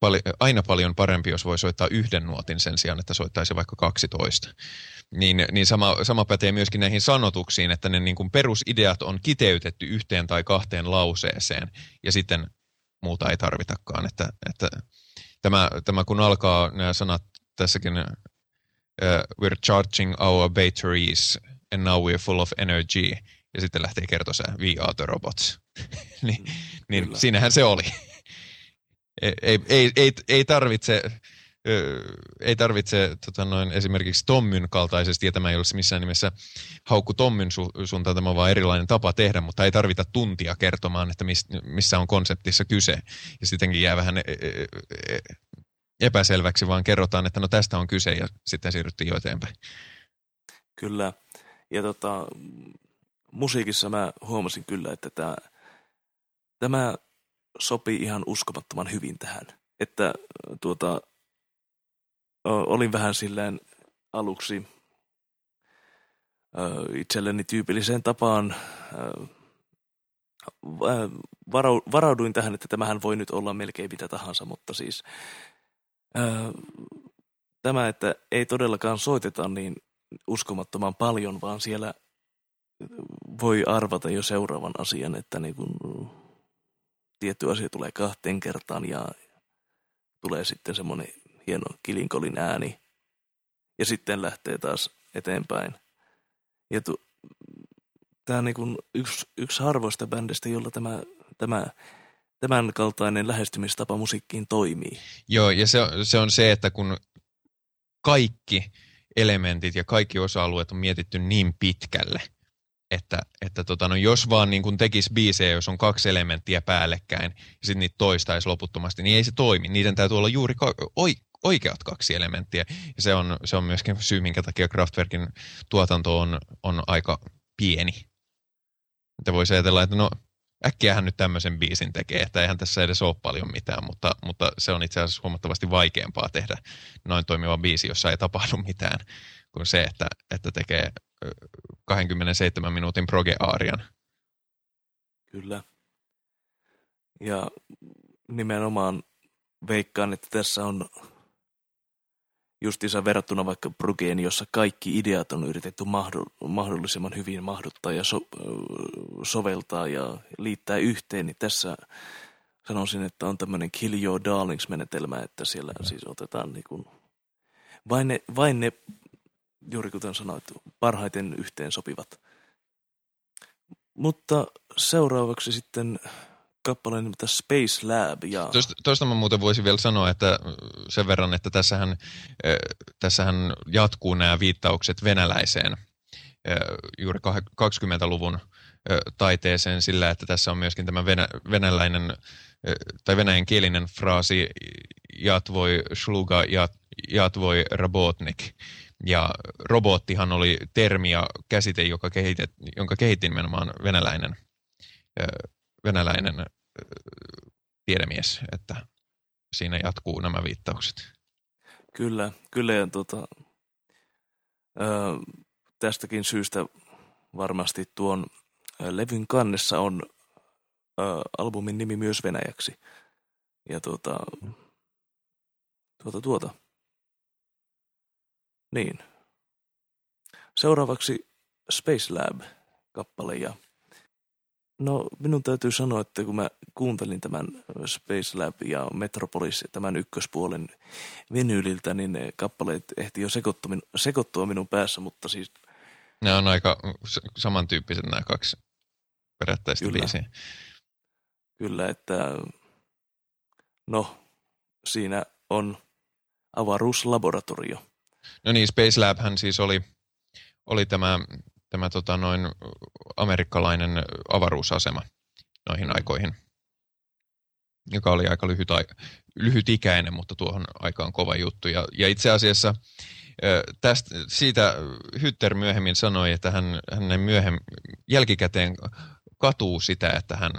pali, aina paljon parempi, jos voi soittaa yhden nuotin sen sijaan, että soittaisi vaikka 12. Niin, niin sama, sama pätee myöskin näihin sanotuksiin, että ne niin kuin perusideat on kiteytetty yhteen tai kahteen lauseeseen ja sitten muuta ei tarvitakaan. Että, että tämä, tämä kun alkaa nämä sanat tässäkin, uh, we're charging our batteries and now we're full of energy, ja sitten lähtee kertoa se we are the robots. niin, niin siinähän se oli. ei, ei, ei, ei tarvitse ei tarvitse tota noin, esimerkiksi Tommyn kaltaisesti, ja tämä ei ole missään nimessä haukku Tommyn su- suuntaan, tämä on vaan erilainen tapa tehdä, mutta ei tarvita tuntia kertomaan, että mis, missä on konseptissa kyse. Ja sittenkin jää vähän e, e, e, epäselväksi, vaan kerrotaan, että no tästä on kyse, ja sitten siirryttiin jo eteenpäin. Kyllä, ja tota, musiikissa mä huomasin kyllä, että tämä, tämä sopii ihan uskomattoman hyvin tähän. Että tuota, olin vähän silleen aluksi itselleni tyypilliseen tapaan varauduin tähän, että tämähän voi nyt olla melkein mitä tahansa, mutta siis tämä, että ei todellakaan soiteta niin uskomattoman paljon, vaan siellä voi arvata jo seuraavan asian, että niin kun tietty asia tulee kahteen kertaan ja tulee sitten semmoinen hieno kilinkolin ääni. Ja sitten lähtee taas eteenpäin. Ja tu, tämä on niin yksi, yksi harvoista bändistä, jolla tämä, tämä tämän kaltainen lähestymistapa musiikkiin toimii. Joo, ja se, se on se, että kun kaikki elementit ja kaikki osa-alueet on mietitty niin pitkälle, että, että tota, no jos vaan niin kun tekisi biisejä, jos on kaksi elementtiä päällekkäin ja sitten niitä toistaisi loputtomasti, niin ei se toimi. Niiden täytyy olla juuri oi, oikeat kaksi elementtiä. Ja se on, se on myöskin syy, minkä takia Kraftwerkin tuotanto on, on aika pieni. Että voisi ajatella, että no äkkiähän nyt tämmöisen biisin tekee, että eihän tässä edes ole paljon mitään, mutta, mutta se on itse asiassa huomattavasti vaikeampaa tehdä noin toimiva biisi, jossa ei tapahdu mitään, kuin se, että, että tekee 27 minuutin proge-aarian. Kyllä. Ja nimenomaan veikkaan, että tässä on justiinsa verrattuna vaikka Brugeen, jossa kaikki ideat on yritetty mahdollisimman hyvin mahduttaa ja so, soveltaa ja liittää yhteen, niin tässä sanoisin, että on tämmöinen kill your darlings-menetelmä, että siellä siis otetaan niin kuin vain, ne, vain ne, juuri kuten sanoit, parhaiten yhteen sopivat. Mutta seuraavaksi sitten kappaleen nimeltä Space Lab. Ja... Tuosta, tuosta mä muuten voisin vielä sanoa, että sen verran, että tässähän, tässähän jatkuu nämä viittaukset venäläiseen juuri 20-luvun taiteeseen sillä, että tässä on myöskin tämä venä, venäläinen tai venäjänkielinen fraasi jatvoi shluga jat, Jatvoi Robotnik. Ja robottihan oli termi ja käsite, joka kehitet, jonka kehitti nimenomaan venäläinen, venäläinen tiedemies, että siinä jatkuu nämä viittaukset. Kyllä, kyllä ja tuota, ö, tästäkin syystä varmasti tuon levyn kannessa on ö, albumin nimi myös venäjäksi. Ja tuota, tuota, tuota. Niin. Seuraavaksi Space Lab-kappale ja No minun täytyy sanoa, että kun mä kuuntelin tämän Space Lab ja Metropolis, tämän ykköspuolen venyyliltä, niin ne kappaleet ehti jo sekoittua, minun päässä, mutta siis... Ne on aika samantyyppiset nämä kaksi perättäistä Kyllä. biisiä. Kyllä, että no siinä on avaruuslaboratorio. No niin, Space Labhän siis oli, oli tämä tämä tota, noin amerikkalainen avaruusasema noihin aikoihin, joka oli aika lyhyt, lyhyt ikäinen, mutta tuohon aikaan kova juttu. Ja, ja itse asiassa tästä, siitä Hytter myöhemmin sanoi, että hän, hän myöhemmin jälkikäteen katuu sitä, että, hän,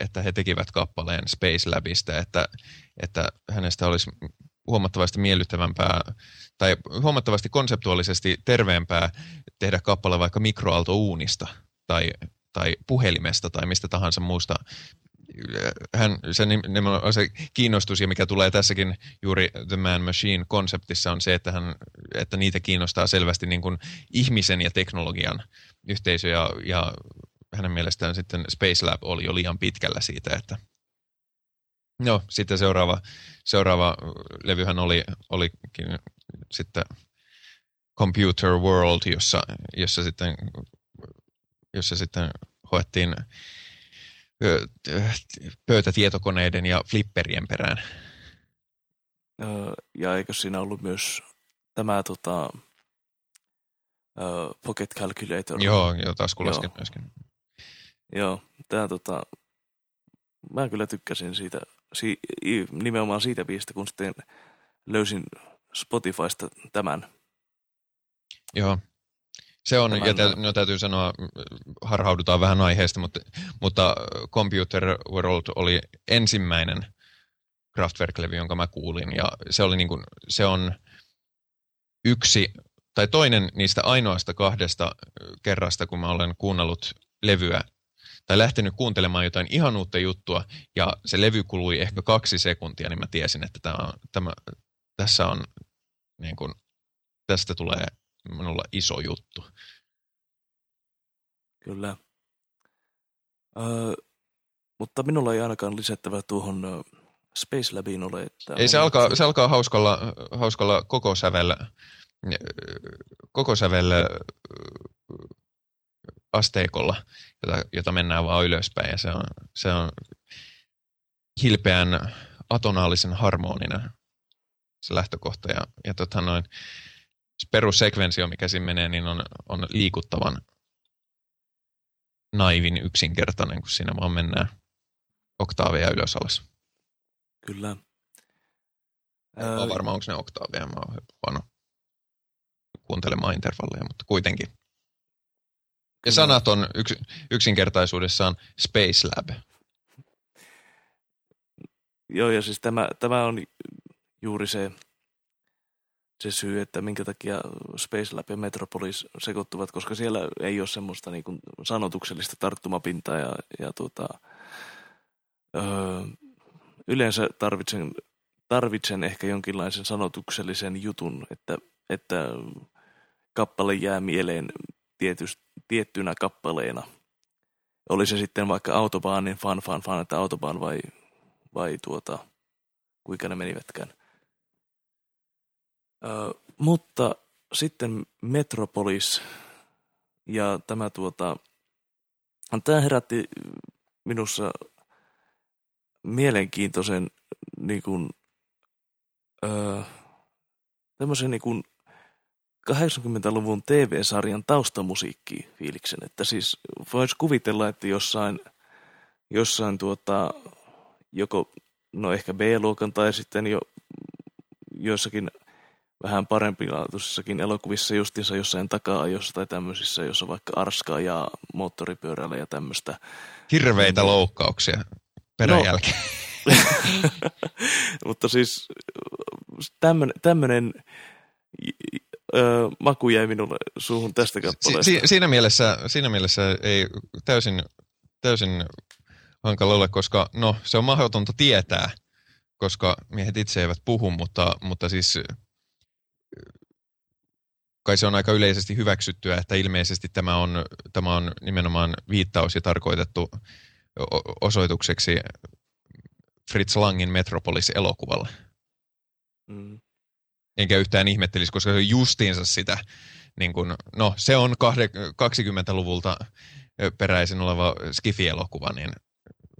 että he tekivät kappaleen Space Labista, että, että hänestä olisi huomattavasti miellyttävämpää tai huomattavasti konseptuaalisesti terveempää tehdä kappale vaikka mikroaaltouunista tai, tai puhelimesta tai mistä tahansa muusta. Hän, se, se kiinnostus, ja mikä tulee tässäkin juuri The Man Machine-konseptissa, on se, että, hän, että niitä kiinnostaa selvästi niin kuin ihmisen ja teknologian yhteisö, ja, ja hänen mielestään sitten Space Lab oli jo liian pitkällä siitä, että No, sitten seuraava, seuraava levyhän oli, olikin sitten Computer World, jossa, jossa sitten, jossa sitten hoettiin pöytätietokoneiden ja flipperien perään. Ja eikö siinä ollut myös tämä tota, Pocket Calculator? Joo, joo taskulaskin myöskin. Joo, tämä tota, mä kyllä tykkäsin siitä si, nimenomaan siitä biisistä, kun sitten löysin Spotifysta tämän. Joo. Se on, tämän, ja tä, no, täytyy sanoa, harhaudutaan vähän aiheesta, mutta, mutta Computer World oli ensimmäinen Kraftwerk-levy, jonka mä kuulin, ja se, oli niin kuin, se on yksi, tai toinen niistä ainoasta kahdesta kerrasta, kun mä olen kuunnellut levyä tai lähtenyt kuuntelemaan jotain ihan uutta juttua ja se levy kului ehkä kaksi sekuntia, niin mä tiesin, että tämä on, tämä, tässä on, niin kuin, tästä tulee minulla iso juttu. Kyllä. Ö, mutta minulla ei ainakaan lisättävä tuohon Space Labiin ole. Että ei, se alkaa, se alkaa hauskalla, hauskalla koko sävellä, koko sävellä asteikolla, jota, jota mennään vaan ylöspäin ja se on, se on hilpeän atonaalisen harmoninen se lähtökohta ja, ja tota noin, se perussekvensio, mikä siinä menee, niin on, on liikuttavan naivin yksinkertainen, kun siinä vaan mennään oktaaveja ylös alas. Kyllä. En ole varma, onko ne oktaaveja. Mä oon huono kuuntelemaan intervalleja, mutta kuitenkin. Ja sanat on yks, yksinkertaisuudessaan Space Lab. Joo, ja siis tämä, tämä on juuri se, se syy, että minkä takia Space Lab ja Metropolis sekoittuvat, koska siellä ei ole semmoista niin kuin sanotuksellista tarttumapintaa ja, ja tuota, öö, yleensä tarvitsen, tarvitsen ehkä jonkinlaisen sanotuksellisen jutun, että, että kappale jää mieleen tietysti, tiettynä kappaleena. Oli se sitten vaikka Autobahnin fan, fan, fan, että Autobahn vai, vai tuota, kuinka ne menivätkään. Ö, mutta sitten Metropolis ja tämä tuota, tämä herätti minussa mielenkiintoisen niin kuin, ö, tämmöisen niin kuin 80-luvun TV-sarjan taustamusiikki fiiliksen, että siis voisi kuvitella, että jossain, jossain tuota, joko no ehkä B-luokan tai sitten jo joissakin vähän parempilaatuisissakin elokuvissa justiinsa jossain taka-ajossa tai tämmöisissä, jossa vaikka arskaa ja moottoripyörällä ja tämmöistä. Hirveitä niin. loukkauksia peräjälkeen. No. Mutta siis tämmöinen öö, maku jäi minulle suuhun tästä kappaleesta. Si- si- siinä, mielessä, siinä mielessä ei täysin, täysin hankala ole, koska no, se on mahdotonta tietää, koska miehet itse eivät puhu, mutta, mutta siis kai se on aika yleisesti hyväksyttyä, että ilmeisesti tämä on, tämä on nimenomaan viittaus ja tarkoitettu osoitukseksi Fritz Langin Metropolis-elokuvalle. Mm. Enkä yhtään ihmettelisi, koska se on justiinsa sitä, niin kun, no se on 20-luvulta peräisin oleva Skifi-elokuva, niin,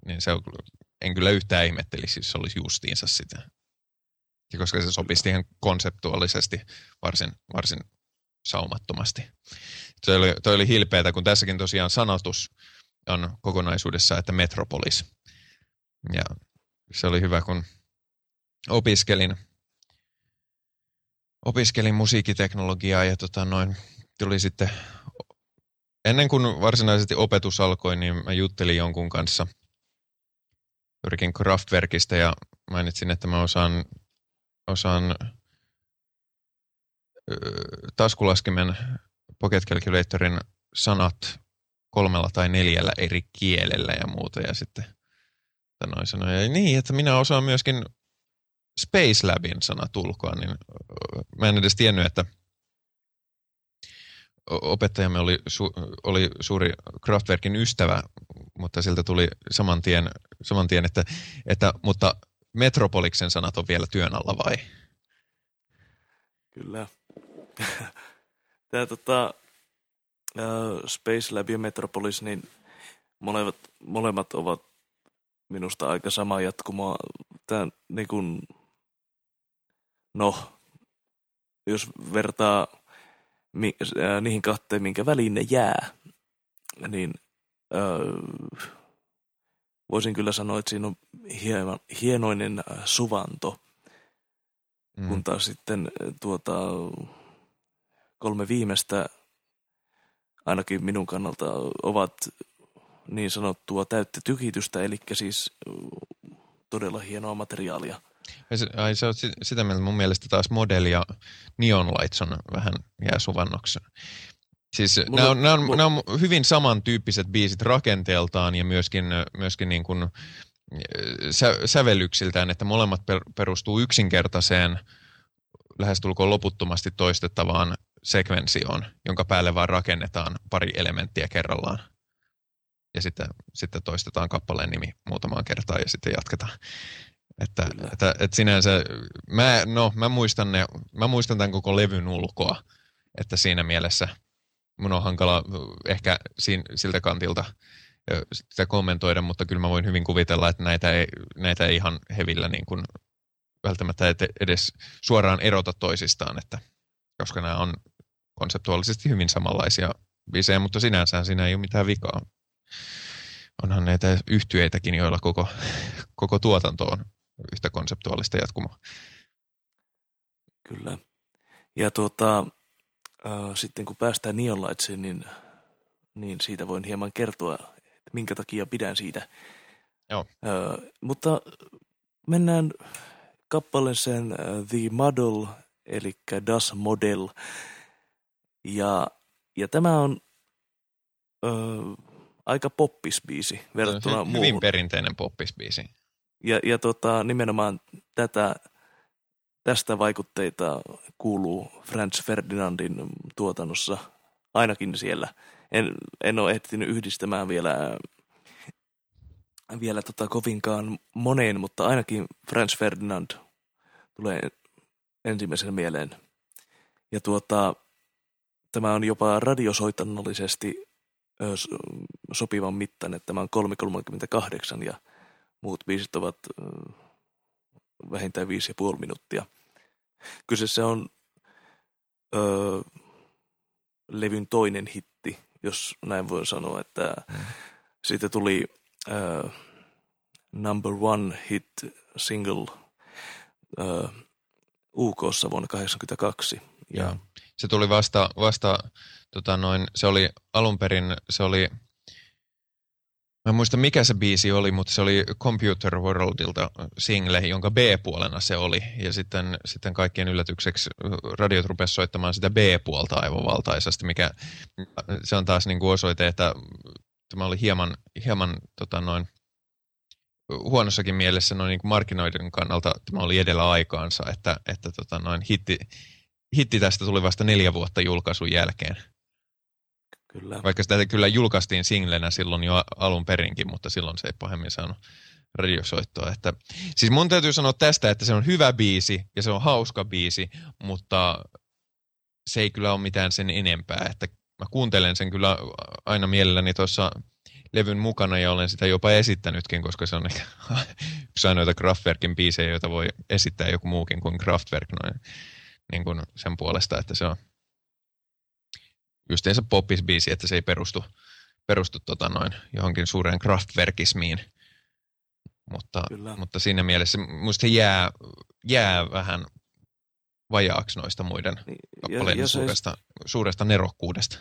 niin se on, en kyllä yhtään ihmettelisi, jos se olisi justiinsa sitä. Ja koska se sopisi ihan konseptuaalisesti varsin, varsin saumattomasti. Toi oli, toi oli hilpeätä, kun tässäkin tosiaan sanotus on kokonaisuudessa, että metropolis. Ja se oli hyvä, kun opiskelin, opiskelin musiikkiteknologiaa ja tota noin, tuli sitten, ennen kuin varsinaisesti opetus alkoi, niin mä juttelin jonkun kanssa Jyrkin Kraftwerkista ja mainitsin, että mä osaan, osaan taskulaskimen Pocket Calculatorin sanat kolmella tai neljällä eri kielellä ja muuta. Ja sitten noin sanoi, ja niin, että minä osaan myöskin Space Labin sanat ulkoa, niin mä en edes tiennyt, että opettajamme oli, su, oli suuri Kraftwerkin ystävä, mutta siltä tuli saman tien, saman tien että, että, mutta Metropoliksen sanat on vielä työn alla vai? Kyllä. Tämä tota, Space Lab ja Metropolis, niin molemmat, molemmat ovat minusta aika sama jatkumoa. Tämä niin kuin, no, jos vertaa mi, äh, niihin kahteen, minkä väliin ne jää, niin äh, voisin kyllä sanoa, että siinä on hieno, hienoinen äh, suvanto, mm. kun taas sitten tuota, kolme viimeistä ainakin minun kannalta ovat niin sanottua täyttä tykitystä, eli siis todella hienoa materiaalia. Ai se on sitä mieltä mun mielestä taas modeli ja Neon Lights on vähän jää suvannoksi. Siis nämä on, nämä, on, nämä on hyvin samantyyppiset biisit rakenteeltaan ja myöskin, myöskin niin kuin sä, sävellyksiltään, että molemmat per, perustuu yksinkertaiseen, lähestulkoon loputtomasti toistettavaan sekvensioon, jonka päälle vaan rakennetaan pari elementtiä kerrallaan. Ja sitten, sitten toistetaan kappaleen nimi muutamaan kertaan ja sitten jatketaan. Että, että, että sinänsä, mä, no, mä, muistan ne, mä muistan tämän koko levyn ulkoa, että siinä mielessä mun on hankala ehkä siinä, siltä kantilta sitä kommentoida, mutta kyllä mä voin hyvin kuvitella, että näitä ei, näitä ei ihan hevillä niin kuin välttämättä edes suoraan erota toisistaan, että, koska nämä on konseptuaalisesti hyvin samanlaisia biisejä, mutta sinänsä siinä ei ole mitään vikaa. Onhan näitä yhtyeitäkin, joilla koko, koko tuotanto on yhtä konseptuaalista jatkumoa. Kyllä. Ja tuota, sitten kun päästään Neon niin, niin siitä voin hieman kertoa, että minkä takia pidän siitä. Joo. Äh, mutta mennään kappaleeseen uh, The Model, eli Das Model. Ja, ja tämä on ö, aika poppisbiisi verrattuna muuhun. Hyvin perinteinen poppisbiisi. Ja, ja tota, nimenomaan tätä, tästä vaikutteita kuuluu Franz Ferdinandin tuotannossa, ainakin siellä. En, en ole ehtinyt yhdistämään vielä, vielä tota kovinkaan moneen, mutta ainakin Franz Ferdinand tulee ensimmäisen mieleen. Ja tuota, tämä on jopa radiosoitannollisesti sopivan mittainen, tämä on 3.38 ja muut biisit ovat vähintään 5,5 minuuttia. Kyseessä on ö, levyn toinen hitti, jos näin voi sanoa, että mm. siitä tuli ö, number one hit single ö, UKssa vuonna 1982. Ja, ja se tuli vasta, vasta tota noin, se oli alun perin, se oli, mä en muista mikä se biisi oli, mutta se oli Computer Worldilta single, jonka B-puolena se oli. Ja sitten, sitten kaikkien yllätykseksi radiot rupesivat soittamaan sitä B-puolta aivan valtaisasti, mikä se on taas niin kuin osoite, että tämä oli hieman, hieman tota noin, huonossakin mielessä noin niin kuin markkinoiden kannalta tämä oli edellä aikaansa, että, että tota noin hitti, hitti tästä tuli vasta neljä vuotta julkaisun jälkeen. Kyllä. Vaikka sitä kyllä julkaistiin singlenä silloin jo alun perinkin, mutta silloin se ei pahemmin saanut radiosoittoa. Että, siis mun täytyy sanoa tästä, että se on hyvä biisi ja se on hauska biisi, mutta se ei kyllä ole mitään sen enempää. Että mä kuuntelen sen kyllä aina mielelläni tuossa levyn mukana ja olen sitä jopa esittänytkin, koska se on ehkä yksi ainoita Kraftwerkin biisejä, joita voi esittää joku muukin kuin Kraftwerk noin, niin kuin sen puolesta, että se on justiinsa poppisbiisi, että se ei perustu, perustu tota noin, johonkin suureen Kraftwerkismiin. Mutta, mutta siinä mielessä minusta jää, jää vähän vajaaksi noista muiden niin, kappaleiden suuresta, suuresta nerokkuudesta.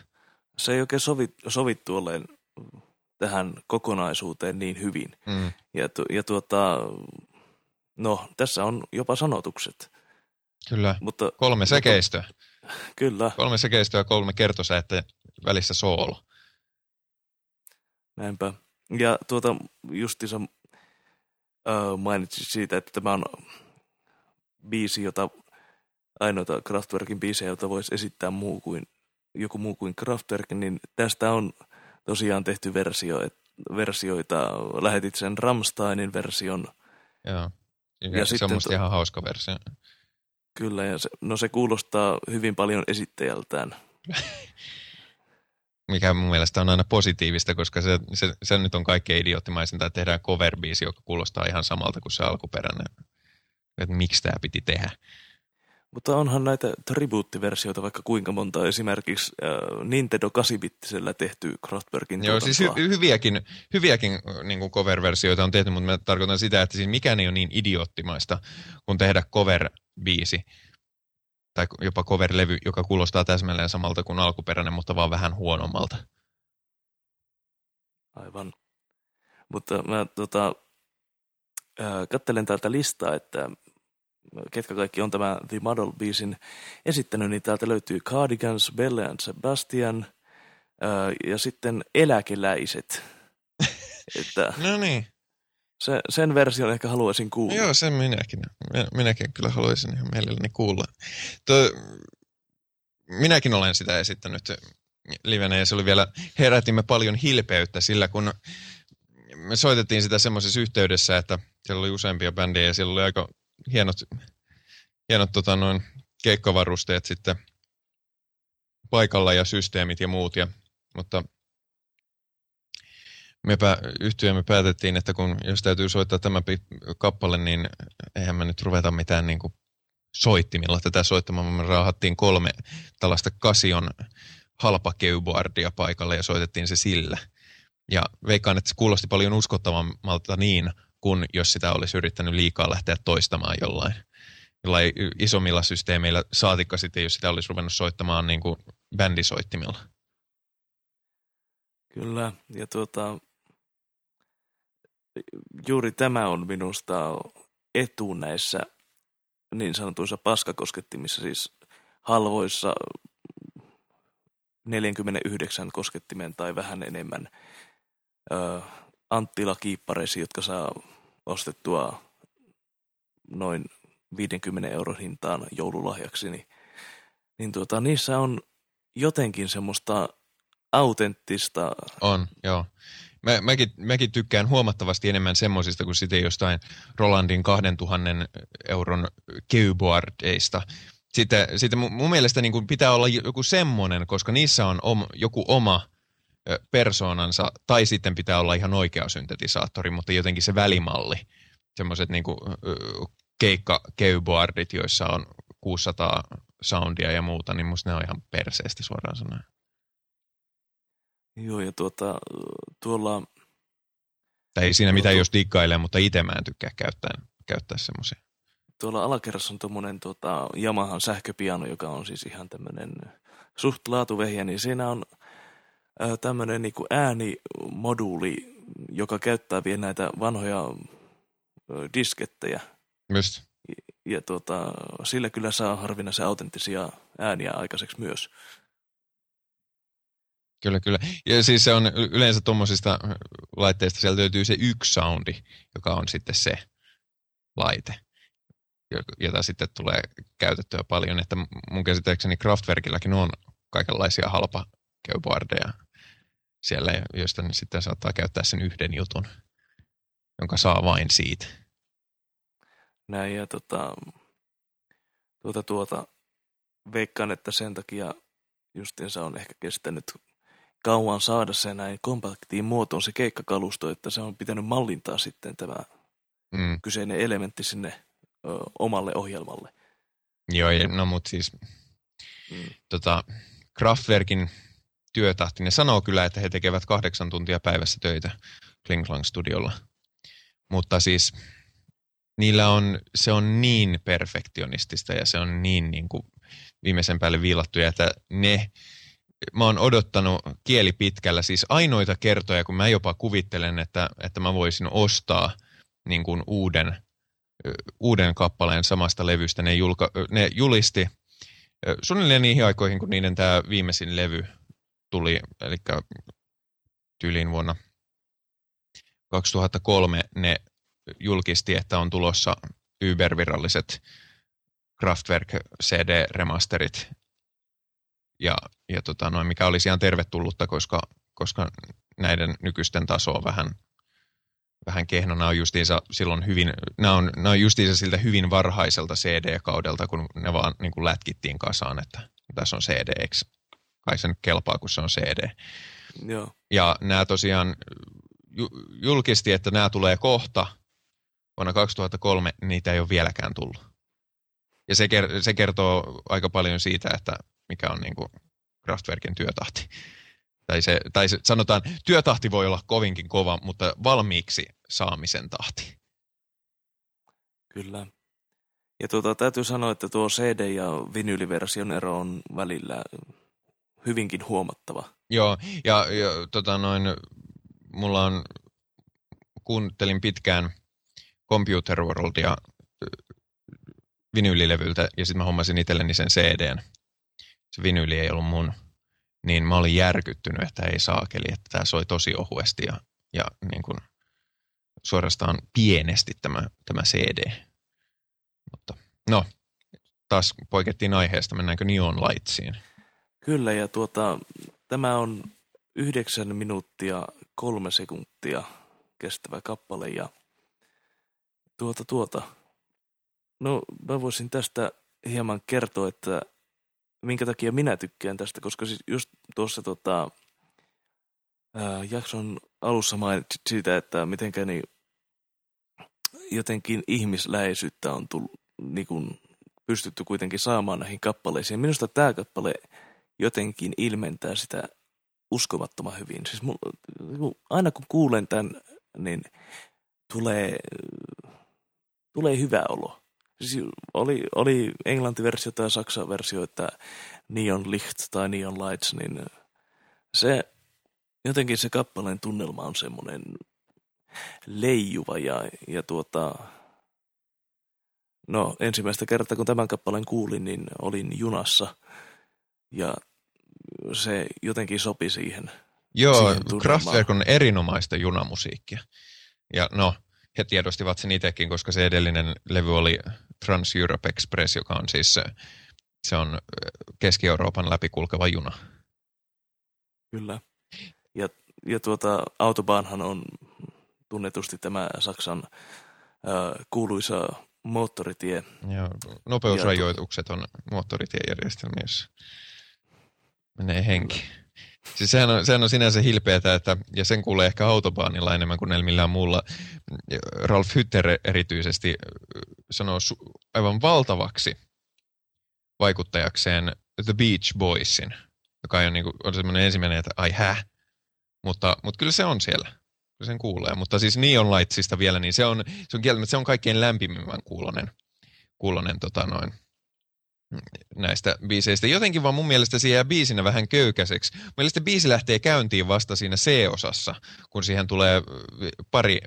Se ei oikein sovi, sovittu olleen tähän kokonaisuuteen niin hyvin. Mm. Ja, tu, ja tuota, no tässä on jopa sanotukset. Kyllä, mutta, kolme sekeistöä. Kyllä. Kolme sekeistöä, kolme kertosäettä, välissä soolo. Näinpä. Ja tuota justiinsa äh, mainitsit siitä, että tämä on biisi, jota ainoita Kraftwerkin biisejä, jota voisi esittää muu kuin, joku muu kuin Kraftwerk, niin tästä on tosiaan tehty versio, et, versioita. Lähetit sen Ramsteinin version. Joo. Ja, ja se sitten on to... ihan hauska versio. Kyllä, ja se, no se kuulostaa hyvin paljon esittäjältään. Mikä mun mielestä on aina positiivista, koska se, se, se nyt on kaikkein idioottimaisinta, että tehdään cover joka kuulostaa ihan samalta kuin se alkuperäinen. Että miksi tämä piti tehdä. Mutta onhan näitä tribuuttiversioita vaikka kuinka monta esimerkiksi äh, Nintendo 8-bittisellä tehty Kraftwerkin Joo, siis hy- hyviäkin, hyviäkin äh, niin kuin cover-versioita on tehty, mutta mä tarkoitan sitä, että siis mikään ei ole niin idioottimaista kuin tehdä cover-biisi tai jopa cover-levy, joka kuulostaa täsmälleen samalta kuin alkuperäinen, mutta vaan vähän huonommalta. Aivan. Mutta mä tota, äh, kattelen täältä listaa, että ketkä kaikki on tämä The Model-biisin esittänyt, niin täältä löytyy Cardigans, Belle and Sebastian ja sitten Eläkeläiset. Että no niin. Se, sen version ehkä haluaisin kuulla. Joo, sen minäkin. Minäkin kyllä haluaisin ihan mielelläni kuulla. Tuo, minäkin olen sitä esittänyt livenä ja se oli vielä, herätimme paljon hilpeyttä sillä, kun me soitettiin sitä semmoisessa yhteydessä, että siellä oli useampia bändejä ja siellä oli aika hienot, hienot tota noin, keikkavarusteet sitten paikalla ja systeemit ja muut. Ja, mutta me päätettiin, että kun jos täytyy soittaa tämä kappale, niin eihän me nyt ruveta mitään niin kuin soittimilla tätä soittamaan. Me raahattiin kolme tällaista Kasion halpakeuboardia paikalle ja soitettiin se sillä. Ja veikkaan, että se kuulosti paljon uskottavammalta niin, kuin jos sitä olisi yrittänyt liikaa lähteä toistamaan jollain, jollain isommilla systeemeillä, saatikka sitten, jos sitä olisi ruvennut soittamaan niin kuin bändisoittimilla. Kyllä, ja tuota, juuri tämä on minusta etu näissä niin sanotuissa paskakoskettimissa, siis halvoissa 49 koskettimen tai vähän enemmän ö, Anttila-kiippareisiin, jotka saa ostettua noin 50 euron hintaan joululahjaksi, niin, niin tuota, niissä on jotenkin semmoista autenttista. On, joo. Mä, mäkin, mäkin tykkään huomattavasti enemmän semmoisista kuin sitten jostain Rolandin 2000 euron keyboardeista. Sitten, sitten mun, mun mielestä niin kuin pitää olla joku semmoinen, koska niissä on om, joku oma persoonansa, tai sitten pitää olla ihan oikea syntetisaattori, mutta jotenkin se välimalli. Semmoiset niin keikka keyboardit, joissa on 600 soundia ja muuta, niin musta ne on ihan perseestä suoraan sanoen. Joo, ja tuota, tuolla... Tai ei siinä mitään, jos diggailee, mutta itse mä en tykkää käyttää, käyttää semmoisia. tuolla alakerrassa on tuommoinen tuota, Yamahan sähköpiano, joka on siis ihan tämmöinen suht laatuvehjä, niin siinä on tämmöinen niin äänimoduuli, joka käyttää vielä näitä vanhoja diskettejä. Just. Ja, ja tuota, sillä kyllä saa harvinaisen autenttisia ääniä aikaiseksi myös. Kyllä, kyllä. Ja siis se on yleensä tuommoisista laitteista, sieltä löytyy se yksi soundi, joka on sitten se laite, jota sitten tulee käytettyä paljon. Että mun käsittääkseni Kraftwerkillakin on kaikenlaisia halpa keyboardeja siellä, joista ne sitten saattaa käyttää sen yhden jutun, jonka saa vain siitä. Näin ja tota, tuota, tuota, veikkaan, että sen takia justiinsa on ehkä kestänyt kauan saada se näin kompaktiin muotoon se keikkakalusto, että se on pitänyt mallintaa sitten tämä mm. kyseinen elementti sinne ö, omalle ohjelmalle. Joo, no mutta siis mm. tota, Kraftwerkin työtahti, ne sanoo kyllä, että he tekevät kahdeksan tuntia päivässä töitä Kling Klang Studiolla. Mutta siis niillä on, se on niin perfektionistista ja se on niin, niin kuin viimeisen päälle viilattuja, että ne mä oon odottanut kieli pitkällä, siis ainoita kertoja, kun mä jopa kuvittelen, että, että mä voisin ostaa niin kuin uuden, uuden kappaleen samasta levystä. Ne, julka, ne julisti suunnilleen niihin aikoihin, kun niiden tämä viimeisin levy tuli, eli tyyliin vuonna 2003 ne julkisti, että on tulossa yberviralliset Kraftwerk CD-remasterit ja, ja tota noin, mikä olisi ihan tervetullutta, koska, koska näiden nykyisten taso on vähän, vähän kehno. Nämä on justiinsa silloin hyvin, nämä on, nämä on justiinsa siltä hyvin varhaiselta CD-kaudelta, kun ne vaan niin kuin lätkittiin kasaan, että tässä on CD, eikö kai se nyt kelpaa, kun se on CD. Joo. Ja nämä tosiaan julkisti, että nämä tulee kohta vuonna 2003, niitä ei ole vieläkään tullut. Ja se, ker- se kertoo aika paljon siitä, että mikä on niin kuin Kraftwerkin työtahti. Tai, se, tai se, sanotaan, työtahti voi olla kovinkin kova, mutta valmiiksi saamisen tahti. Kyllä. Ja tuota, täytyy sanoa, että tuo CD- ja vinyyliversion ero on välillä hyvinkin huomattava. Joo, ja, ja tota noin, mulla on, kuuntelin pitkään Computer Worldia vinyylilevyltä ja sitten mä hommasin itselleni sen CDn se vinyli ei ollut mun, niin mä olin järkyttynyt, että ei saakeli, että tämä soi tosi ohuesti ja, ja niin kuin suorastaan pienesti tämä, tämä CD. Mutta no, taas poikettiin aiheesta, mennäänkö Neon Lightsiin? Kyllä, ja tuota, tämä on yhdeksän minuuttia kolme sekuntia kestävä kappale, ja tuota, tuota, no mä voisin tästä hieman kertoa, että minkä takia minä tykkään tästä, koska siis just tuossa tota, ää, jakson alussa mainitsit siitä, että mitenkä niin jotenkin ihmisläheisyyttä on tullut, niin kuin pystytty kuitenkin saamaan näihin kappaleisiin. Minusta tämä kappale jotenkin ilmentää sitä uskomattoman hyvin. Siis mun, aina kun kuulen tämän, niin tulee, tulee hyvä olo. Siis oli, oli englantiversio tai saksa versio, että Neon Licht tai Neon Lights, niin se jotenkin se kappaleen tunnelma on semmoinen leijuva ja, ja tuota, no ensimmäistä kertaa kun tämän kappaleen kuulin, niin olin junassa ja se jotenkin sopi siihen. Joo, Kraftwerk on erinomaista junamusiikkia. Ja no, he tiedostivat sen itsekin, koska se edellinen levy oli Trans Europe Express, joka on siis se, se on Keski-Euroopan läpikulkeva juna. Kyllä. Ja, ja tuota, Autobahnhan on tunnetusti tämä Saksan äh, kuuluisa moottoritie. Ja nopeusrajoitukset on moottoritiejärjestelmissä. Menee henki. Siis sehän on, sehän on sinänsä hilpeätä, että, ja sen kuulee ehkä autobaanilla enemmän kuin millään muulla. Ralf Hütter erityisesti sanoo su- aivan valtavaksi vaikuttajakseen The Beach Boysin, joka on, niin kuin, on semmoinen ensimmäinen, että ai hä, mutta, mutta kyllä se on siellä. Sen kuulee. Mutta siis Neon Lightsista vielä, niin se on, se on, se on kaikkein lämpimimmän kuulonen kuulonen tota noin, näistä biiseistä. Jotenkin vaan mun mielestä se jää biisinä vähän köykäiseksi. Mielestäni biisi lähtee käyntiin vasta siinä C-osassa, kun siihen tulee pari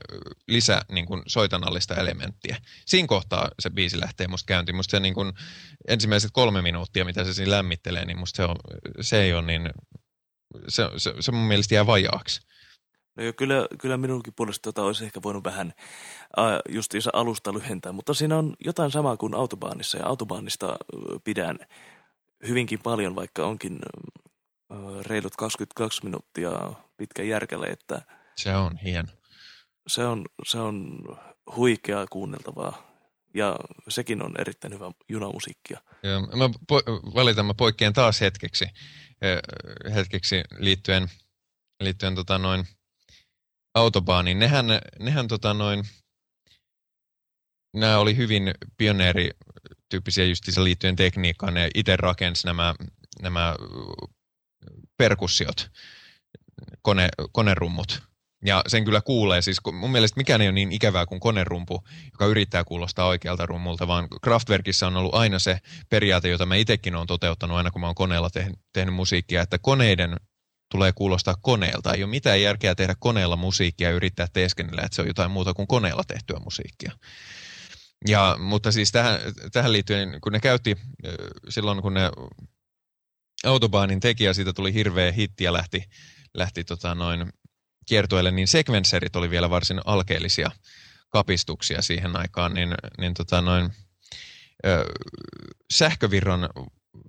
lisä niin kuin soitanallista elementtiä. Siinä kohtaa se biisi lähtee musta käyntiin. Musta se niin kuin, ensimmäiset kolme minuuttia, mitä se siinä lämmittelee, niin musta se, on, se ei ole niin, se, se, se mun mielestä jää vajaaksi. No jo, kyllä, kyllä minunkin puolesta tota olisi ehkä voinut vähän äh, justiinsa alusta lyhentää, mutta siinä on jotain samaa kuin autobaanissa ja autobaanista pidän hyvinkin paljon, vaikka onkin reilut 22 minuuttia pitkä järkele, että se on hieno. Se on, se on huikeaa kuunneltavaa ja sekin on erittäin hyvä junamusiikkia. Joo, mä po- valitan, mä poikkean taas hetkeksi, hetkeksi liittyen, liittyen tota noin – autobaaniin, nehän, nehän tota noin, nämä oli hyvin pioneerityyppisiä justiinsa liittyen tekniikkaan. Ne itse rakensi nämä, nämä perkussiot, kone, konerummut. Ja sen kyllä kuulee, siis mun mielestä mikään ei ole niin ikävää kuin konerumpu, joka yrittää kuulostaa oikealta rummulta, vaan Kraftwerkissa on ollut aina se periaate, jota mä itsekin olen toteuttanut aina, kun mä oon koneella tehnyt, tehnyt musiikkia, että koneiden tulee kuulostaa koneelta. Ei ole mitään järkeä tehdä koneella musiikkia ja yrittää teeskennellä, että se on jotain muuta kuin koneella tehtyä musiikkia. Ja, mutta siis tähän, tähän liittyen, kun ne käytti silloin, kun ne Autobahnin tekijä, siitä tuli hirveä hitti ja lähti, lähti tota noin kiertueelle, niin sekvenserit oli vielä varsin alkeellisia kapistuksia siihen aikaan, niin, niin tota noin, ö, sähkövirran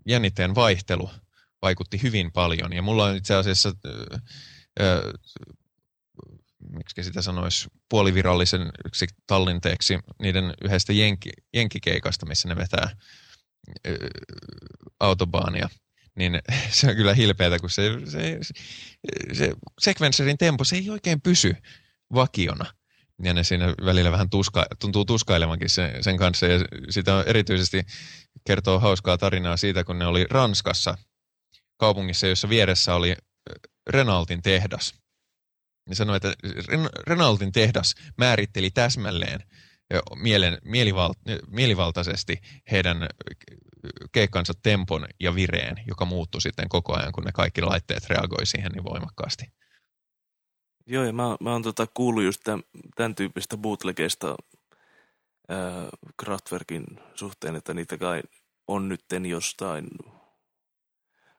jännitteen vaihtelu – vaikutti hyvin paljon. Ja mulla on itse asiassa, äh, äh, miksi sitä sanoisi, puolivirallisen yksi tallinteeksi niiden yhdestä jenki, jenkikeikasta, missä ne vetää äh, autobaania. Niin se on kyllä hilpeätä, kun se, se, se, se tempo, se ei oikein pysy vakiona ja ne siinä välillä vähän tuska, tuntuu tuskailevankin sen, sen kanssa. Ja sitä erityisesti kertoo hauskaa tarinaa siitä, kun ne oli Ranskassa kaupungissa, jossa vieressä oli Renaultin tehdas. Ja sanoi, että Renaultin tehdas määritteli täsmälleen mielen, mielival, mielivaltaisesti heidän keikkansa tempon ja vireen, joka muuttui sitten koko ajan, kun ne kaikki laitteet reagoi siihen niin voimakkaasti. Joo, ja mä, mä oon tota kuullut just tämän, tämän tyyppistä bootlegeista äh, Kraftwerkin suhteen, että niitä kai on nytten jostain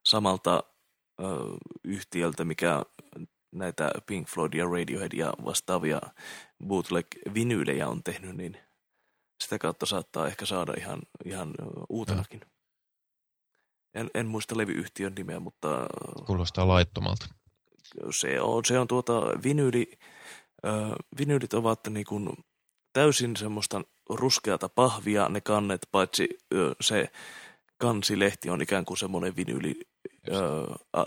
samalta ö, yhtiöltä, mikä näitä Pink Floyd ja Radiohead ja vastaavia bootleg-vinyylejä on tehnyt, niin sitä kautta saattaa ehkä saada ihan, ihan uutenakin. En, en muista levyyhtiön nimeä, mutta... Kuulostaa laittomalta. Se on, se on tuota, vinyyli, ö, vinyylit ovat niin kuin täysin semmoista ruskeata pahvia, ne kannet, paitsi ö, se kansilehti on ikään kuin semmoinen vinyyli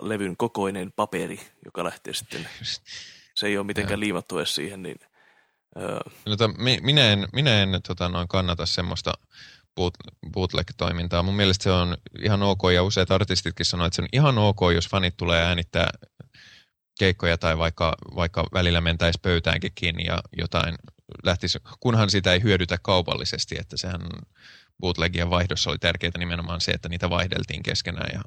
levyn kokoinen paperi, joka lähtee sitten, se ei ole mitenkään liimattu edes siihen, niin No, to, minä en, minä en tota, noin kannata semmoista boot, bootleg-toimintaa. Mun mielestä se on ihan ok, ja useat artistitkin sanoo, että se on ihan ok, jos fanit tulee äänittää keikkoja tai vaikka, vaikka välillä mentäisi pöytäänkin kiinni ja jotain lähtisi, kunhan sitä ei hyödytä kaupallisesti, että sehän bootlegien vaihdossa oli tärkeää nimenomaan se, että niitä vaihdeltiin keskenään ja,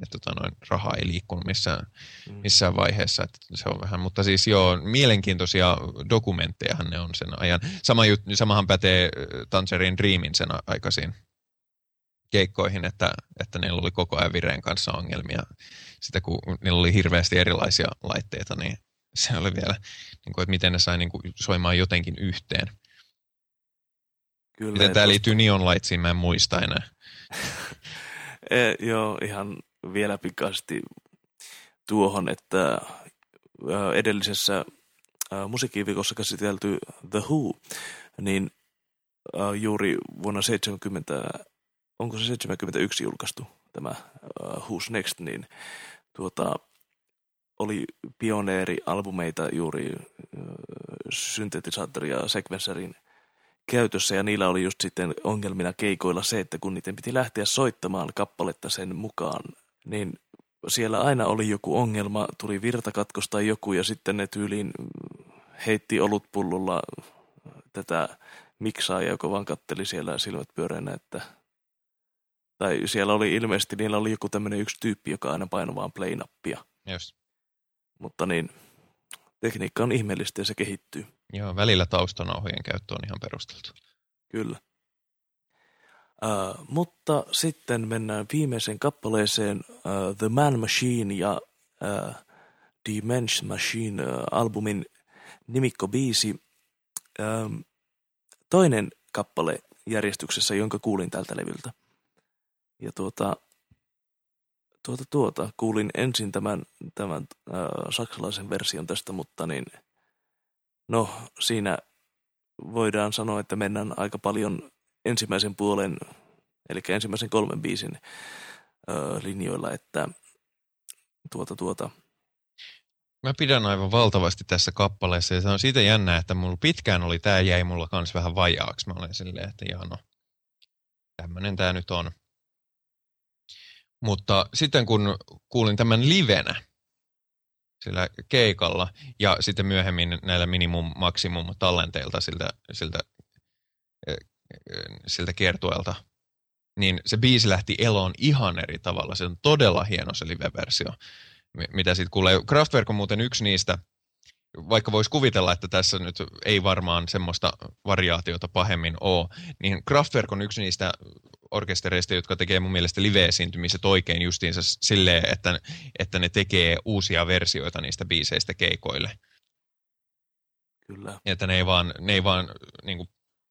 ja tota noin, raha ei liikkunut missään, mm. missään vaiheessa. Että se on vähän, mutta siis joo, mielenkiintoisia dokumenttejahan ne on sen ajan. Sama jut, samahan pätee Tangerine Dreamin sen aikaisiin keikkoihin, että, että niillä oli koko ajan vireen kanssa ongelmia. Sitä kun niillä oli hirveästi erilaisia laitteita, niin se oli vielä, niin kuin, että miten ne sai niin kuin, soimaan jotenkin yhteen. Kyllä, Miten tämä liittyy Neon Lightsiin, mä en muista enää. e, joo, ihan vielä pikaisesti tuohon, että edellisessä musiikkiviikossa käsitelty The Who, niin juuri vuonna 70, onko se 71 julkaistu tämä Who's Next, niin tuota, oli pioneerialbumeita juuri syntetisaattori ja sekvenserin – käytössä ja niillä oli just sitten ongelmina keikoilla se, että kun niiden piti lähteä soittamaan kappaletta sen mukaan, niin siellä aina oli joku ongelma, tuli virtakatkos tai joku ja sitten ne tyyliin heitti olutpullulla tätä miksaaja, joka vaan katteli siellä silmät pyöreänä, että tai siellä oli ilmeisesti, niillä oli joku tämmöinen yksi tyyppi, joka aina painoi vaan play-nappia. Yes. Mutta niin, tekniikka on ihmeellistä ja se kehittyy. Joo, välillä taustanauhojen käyttö on ihan perusteltu. Kyllä. Uh, mutta sitten mennään viimeiseen kappaleeseen uh, The Man Machine ja uh, The Mensch Machine uh, albumin nimikkobiisi. Uh, toinen kappale järjestyksessä, jonka kuulin tältä levyltä. Ja tuota, tuota, tuota, kuulin ensin tämän, tämän uh, saksalaisen version tästä, mutta niin, no siinä voidaan sanoa, että mennään aika paljon ensimmäisen puolen, eli ensimmäisen kolmen biisin ö, linjoilla, että tuota tuota. Mä pidän aivan valtavasti tässä kappaleessa ja se on siitä jännää, että mulla pitkään oli, tää jäi mulla kans vähän vajaaksi. Mä olen silleen, että jaa no, tämmönen tää nyt on. Mutta sitten kun kuulin tämän livenä, sillä keikalla ja sitten myöhemmin näillä minimum maksimum tallenteilta siltä, siltä siltä kiertueelta, niin se biisi lähti eloon ihan eri tavalla. Se on todella hieno se live-versio, mitä sitten kuulee. Kraftwerk on muuten yksi niistä, vaikka voisi kuvitella, että tässä nyt ei varmaan semmoista variaatiota pahemmin ole, niin Kraftwerk on yksi niistä orkestereista, jotka tekee mun mielestä live-esiintymiset oikein justiinsa silleen, että, että ne tekee uusia versioita niistä biiseistä keikoille. Kyllä. Että ne ei vaan, ne ei vaan niin kuin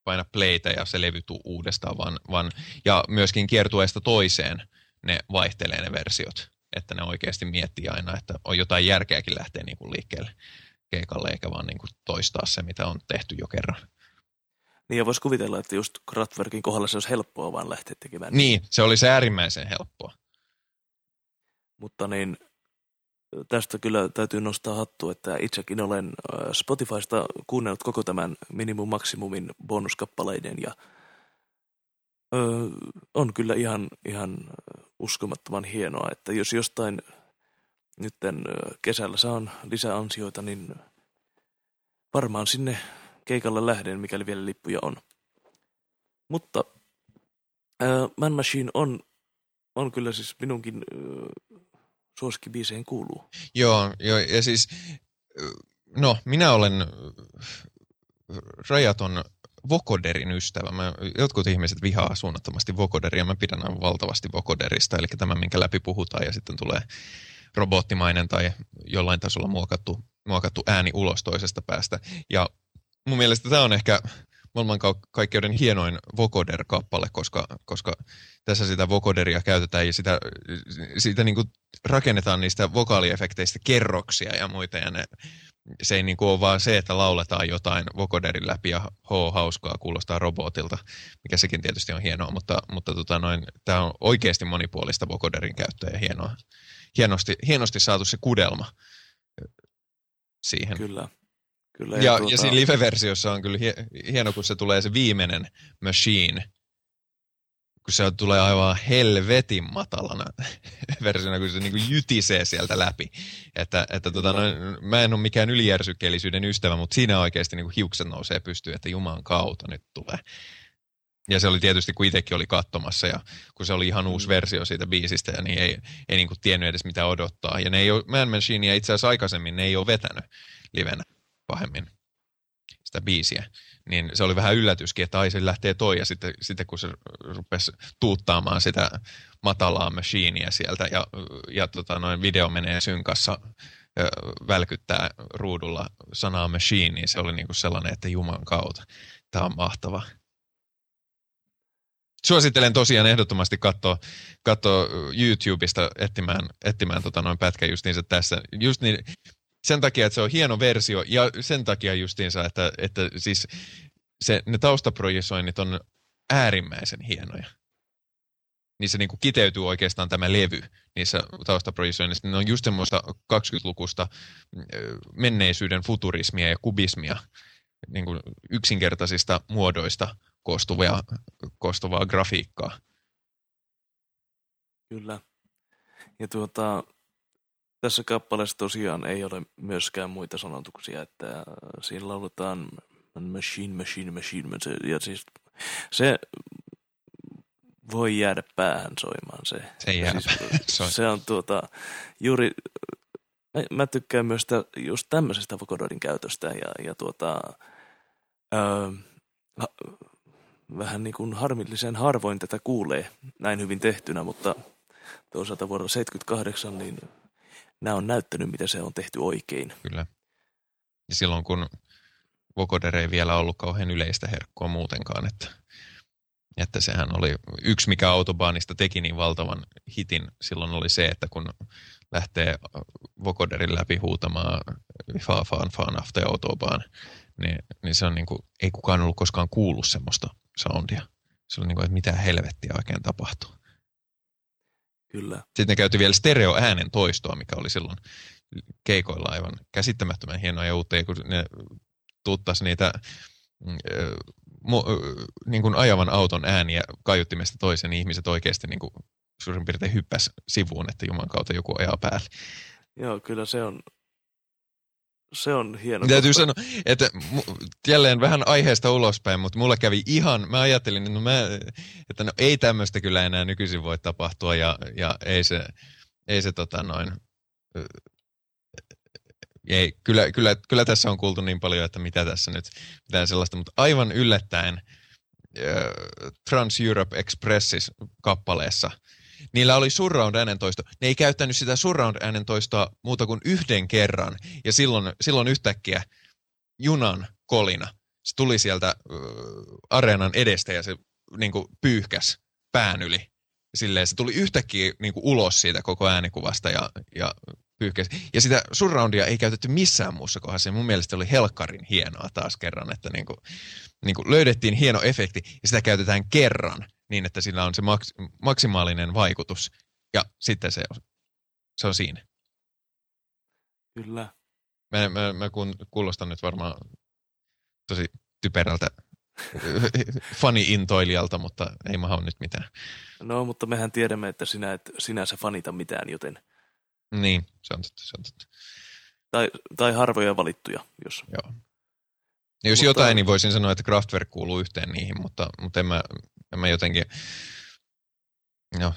paina playtä ja se levy tuu uudestaan, vaan, vaan, ja myöskin kiertueesta toiseen ne vaihtelee ne versiot. Että ne oikeasti miettii aina, että on jotain järkeäkin lähteä niin kuin liikkeelle keikalle, eikä vaan niin kuin toistaa se, mitä on tehty jo kerran. Niin ja voisi kuvitella, että just Kraftwerkin kohdalla se olisi helppoa vaan lähteä tekemään. Niin, se olisi äärimmäisen helppoa. Mutta niin, tästä kyllä täytyy nostaa hattu, että itsekin olen Spotifysta kuunnellut koko tämän minimum maksimumin bonuskappaleiden ja ö, on kyllä ihan, ihan uskomattoman hienoa, että jos jostain nytten kesällä saan lisäansioita, niin varmaan sinne keikalle lähden, mikäli vielä lippuja on. Mutta äh, Man Machine on, on kyllä siis minunkin äh, suosikkibiiseen kuuluu. Joo, joo, ja siis, no, minä olen rajaton Vokoderin ystävä. Mä, jotkut ihmiset vihaa suunnattomasti Vokoderia, mä pidän aivan valtavasti Vokoderista, eli tämä, minkä läpi puhutaan, ja sitten tulee robottimainen tai jollain tasolla muokattu, muokattu ääni ulos toisesta päästä. Ja mun mielestä tämä on ehkä maailmankaikkeuden hienoin vocoder-kappale, koska, koska tässä sitä vocoderia käytetään ja sitä, siitä niin rakennetaan niistä vokaaliefekteistä kerroksia ja muita. Ja ne, se ei niin kuin ole vaan se, että lauletaan jotain vocoderin läpi ja ho, hauskaa, kuulostaa robotilta, mikä sekin tietysti on hienoa, mutta, mutta tota noin, tämä on oikeasti monipuolista vocoderin käyttöä ja hienoa, hienosti, hienosti saatu se kudelma siihen. Kyllä. Kyllä, ja, ja, tuota... ja siinä live-versiossa on kyllä hieno, kun se tulee se viimeinen machine, kun se tulee aivan helvetin matalana versiona, kun se niin kuin jytisee sieltä läpi. Että, että tota, no, mä en ole mikään ylijärsykkeellisyyden ystävä, mutta siinä oikeasti niin kuin hiukset nousee pystyyn, että Jumalan kautta nyt tulee. Ja se oli tietysti, kun itsekin oli katsomassa ja kun se oli ihan uusi mm. versio siitä biisistä, ja niin ei, ei niin kuin tiennyt edes mitä odottaa. Ja ne ei ole, Man Machinea itse asiassa aikaisemmin ne ei ole vetänyt livenä pahemmin sitä biisiä. Niin se oli vähän yllätyskin, että ai se lähtee toi ja sitten, sitten kun se rupesi tuuttaamaan sitä matalaa machinea sieltä ja, ja tota, noin video menee synkassa välkyttää ruudulla sanaa machine, niin se oli niinku sellainen, että Juman kautta. Tämä on mahtava. Suosittelen tosiaan ehdottomasti katsoa, katsoa YouTubesta etsimään, etsimään tota noin pätkä justiinsa tässä. Just niin, sen takia, että se on hieno versio ja sen takia justiinsa, että, että siis se, ne taustaprojisoinnit on äärimmäisen hienoja. Niissä niin kuin kiteytyy oikeastaan tämä levy niissä taustaprojisoinnissa. Ne on just semmoista 20-lukusta menneisyyden futurismia ja kubismia niin kuin yksinkertaisista muodoista koostuvaa, koostuvaa grafiikkaa. Kyllä. Ja tuota, tässä kappaleessa tosiaan ei ole myöskään muita sanotuksia, että siinä lauletaan Machine, machine, machine. Ja siis se voi jäädä päähän soimaan se. Se jää siis, Se on tuota, juuri, mä tykkään myös tä, just tämmöisestä vokodorin käytöstä ja, ja tuota, öö, vähän niin kuin harmillisen harvoin tätä kuulee näin hyvin tehtynä, mutta toisaalta vuonna 78 niin nämä on näyttänyt, miten se on tehty oikein. Kyllä. Ja silloin kun vocoder ei vielä ollut kauhean yleistä herkkua muutenkaan, että, että sehän oli yksi, mikä Autobaanista teki niin valtavan hitin silloin oli se, että kun lähtee vocoderin läpi huutamaan fa fan fan after Autobahn, niin, niin se on niin kuin, ei kukaan ollut koskaan kuullut semmoista soundia. Se on niin kuin, että mitä helvettiä oikein tapahtuu. Kyllä. Sitten ne käytti vielä stereo-äänen toistoa, mikä oli silloin keikoilla aivan käsittämättömän hienoa ja uutta, kun ne tuuttaisi niitä mm, mu, niin kuin ajavan auton ääniä kaiuttimesta toisen, niin ihmiset oikeasti niin kuin suurin piirtein hyppäs sivuun, että Jumalan kautta joku ajaa päälle. Joo, kyllä se on, se on hieno. Täytyy sanoa, että jälleen vähän aiheesta ulospäin, mutta mulla kävi ihan, mä ajattelin, että no, mä, että no ei tämmöistä kyllä enää nykyisin voi tapahtua ja, ja ei se, ei se tota noin, ei, kyllä, kyllä, kyllä tässä on kuultu niin paljon, että mitä tässä nyt, mitään sellaista, mutta aivan yllättäen Trans Europe Expressis kappaleessa – niillä oli surround äänentoisto. Ne ei käyttänyt sitä surround äänentoistoa muuta kuin yhden kerran. Ja silloin, silloin yhtäkkiä junan kolina. Se tuli sieltä äh, areenan edestä ja se niin kuin, pyyhkäs pään yli. Silleen se tuli yhtäkkiä niin kuin, ulos siitä koko äänikuvasta ja, ja pyyhkäs. Ja sitä surroundia ei käytetty missään muussa kohdassa. Ja mun mielestä oli helkkarin hienoa taas kerran, että niin kuin, niin kuin löydettiin hieno efekti ja sitä käytetään kerran niin, että sillä on se maks- maksimaalinen vaikutus. Ja sitten se on, se on siinä. Kyllä. Mä, mä, mä kuulostan nyt varmaan tosi typerältä fani-intoilijalta, mutta ei maha nyt mitään. No, mutta mehän tiedämme, että sinä et sinänsä fanita mitään, joten... Niin, se on totta, se on totta. Tai, tai harvoja valittuja, jos... Joo. Ja jos mutta... jotain, niin voisin sanoa, että Kraftwerk kuuluu yhteen niihin, mutta, mutta en mä en mä jotenkin, no,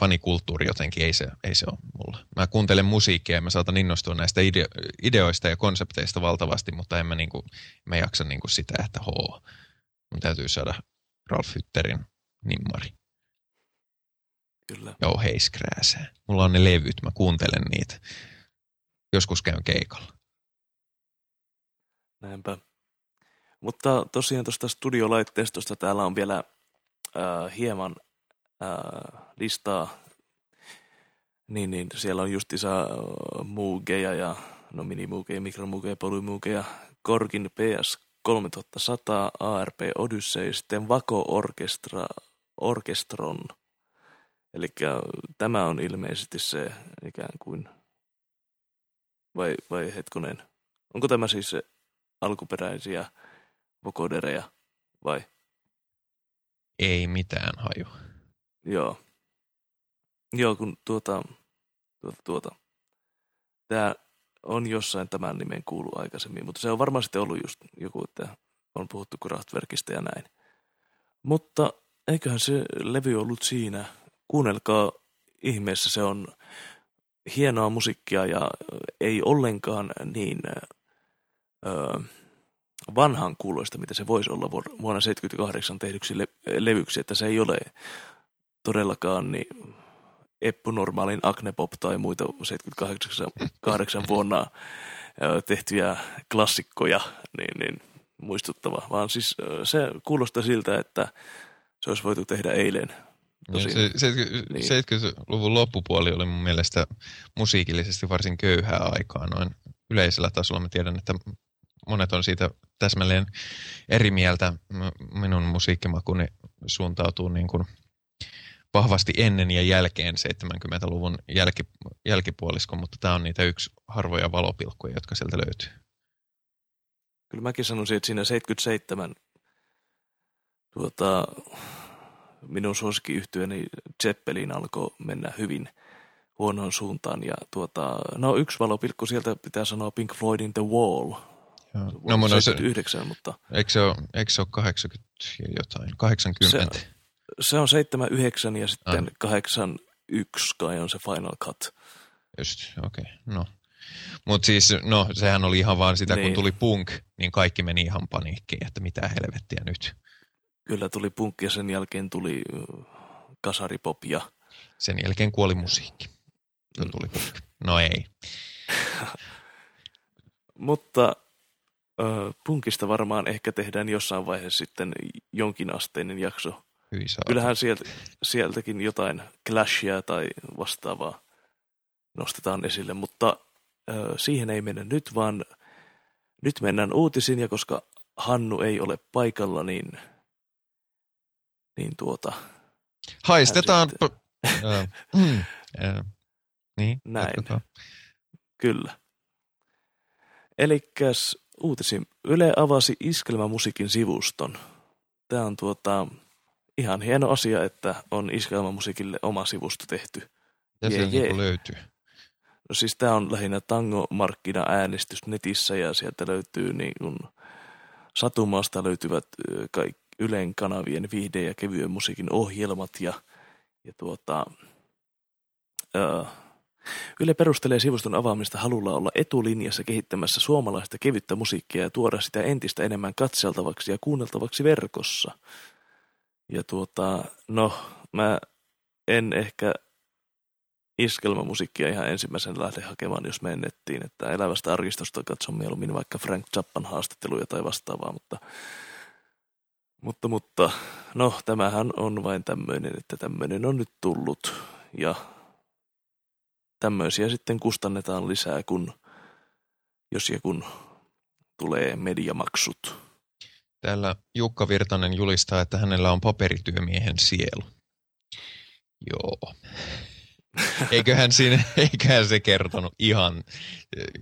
fanikulttuuri jotenkin ei se, ei se ole mulla. Mä kuuntelen musiikkia ja mä saatan innostua näistä ide- ideoista ja konsepteista valtavasti, mutta en mä, niinku, mä jaksa niinku sitä, että hoo, mun täytyy saada Ralf Hytterin nimmari. Kyllä. Joo, heiskrääsää. Mulla on ne levyt, mä kuuntelen niitä. Joskus käyn keikalla. Näinpä. Mutta tosiaan tuosta studiolaitteistosta täällä on vielä äh, hieman äh, listaa, niin, niin siellä on justiinsa äh, muugeja ja no minimuugeja, mikromuugeja, polymuugeja, Korkin PS 3100, ARP Odyssey, sitten Vako Orkestra, Orkestron. Eli tämä on ilmeisesti se ikään kuin, vai, vai hetkonen, onko tämä siis se alkuperäisiä vokodereja vai? Ei mitään haju. Joo. Joo, kun tuota, tuota, tuota. Tämä on jossain tämän nimen kuulu aikaisemmin, mutta se on varmaan sitten ollut just joku, että on puhuttu Kraftwerkista ja näin. Mutta eiköhän se levy ollut siinä. Kuunnelkaa ihmeessä, se on hienoa musiikkia ja ei ollenkaan niin öö, vanhan kuuloista, mitä se voisi olla vuonna 1978 tehdyksi le- levyksi, että se ei ole todellakaan niin eppunormaalin Pop tai muita 78 vuonna tehtyjä klassikkoja niin, niin muistuttava, vaan siis se kuulostaa siltä, että se olisi voitu tehdä eilen. Tosin, se, se, niin. 70-luvun loppupuoli oli mun mielestä musiikillisesti varsin köyhää aikaa noin yleisellä tasolla. Mä tiedän, että monet on siitä täsmälleen eri mieltä. Minun musiikkimakuni suuntautuu niin kuin vahvasti ennen ja jälkeen 70-luvun jälki, jälkipuolisko, mutta tämä on niitä yksi harvoja valopilkkuja, jotka sieltä löytyy. Kyllä mäkin sanoisin, että siinä 77 tuota, minun suosikkiyhtyöni Zeppelin alkoi mennä hyvin huonoon suuntaan. Ja tuota, no yksi valopilkku sieltä pitää sanoa Pink Floydin The Wall – No, mun 79, se, mutta... Eikö se, ole, eikö se ole 80 ja jotain? 80? Se, se on 79 ja sitten ah. 81 kai on se Final Cut. Just, okei. Okay. No. Mutta siis, no, sehän oli ihan vaan sitä, niin. kun tuli punk, niin kaikki meni ihan paniikkiin, että mitä helvettiä nyt. Kyllä tuli punk ja sen jälkeen tuli kasaripop ja... Sen jälkeen kuoli musiikki. Mm. tuli punk. No ei. Mutta äh, punkista varmaan ehkä tehdään jossain vaiheessa sitten jonkinasteinen jakso. Kyllähän sieltä, sieltäkin jotain clashia tai vastaavaa nostetaan esille, mutta äh, siihen ei mennä nyt, vaan nyt mennään uutisiin ja koska Hannu ei ole paikalla, niin, niin tuota... Haistetaan... Sitten... P- mm, niin, Näin. Jatketaan. Kyllä. Eli uutisin. Yle avasi iskelmämusiikin sivuston. Tämä on tuota, ihan hieno asia, että on iskelmämusiikille oma sivusto tehty. Ja se niin löytyy? No siis tämä on lähinnä tango-markkina-äänestys netissä ja sieltä löytyy niin kuin Satumaasta löytyvät kaikki Ylen kanavien viihde- ja kevyen musiikin ohjelmat ja, ja tuota, öö, Yle perustelee sivuston avaamista halulla olla etulinjassa kehittämässä suomalaista kevyttä musiikkia ja tuoda sitä entistä enemmän katseltavaksi ja kuunneltavaksi verkossa. Ja tuota, no, mä en ehkä iskelmämusiikkia ihan ensimmäisen lähde hakemaan, jos mennettiin, että elävästä arkistosta katson mieluummin vaikka Frank Zappan haastatteluja tai vastaavaa, mutta, mutta, mutta no tämähän on vain tämmöinen, että tämmöinen on nyt tullut ja tämmöisiä sitten kustannetaan lisää, kun jos ja kun tulee mediamaksut. Täällä Jukka Virtanen julistaa, että hänellä on paperityömiehen sielu. Joo. Eiköhän, siinä, eiköhän se kertonut ihan,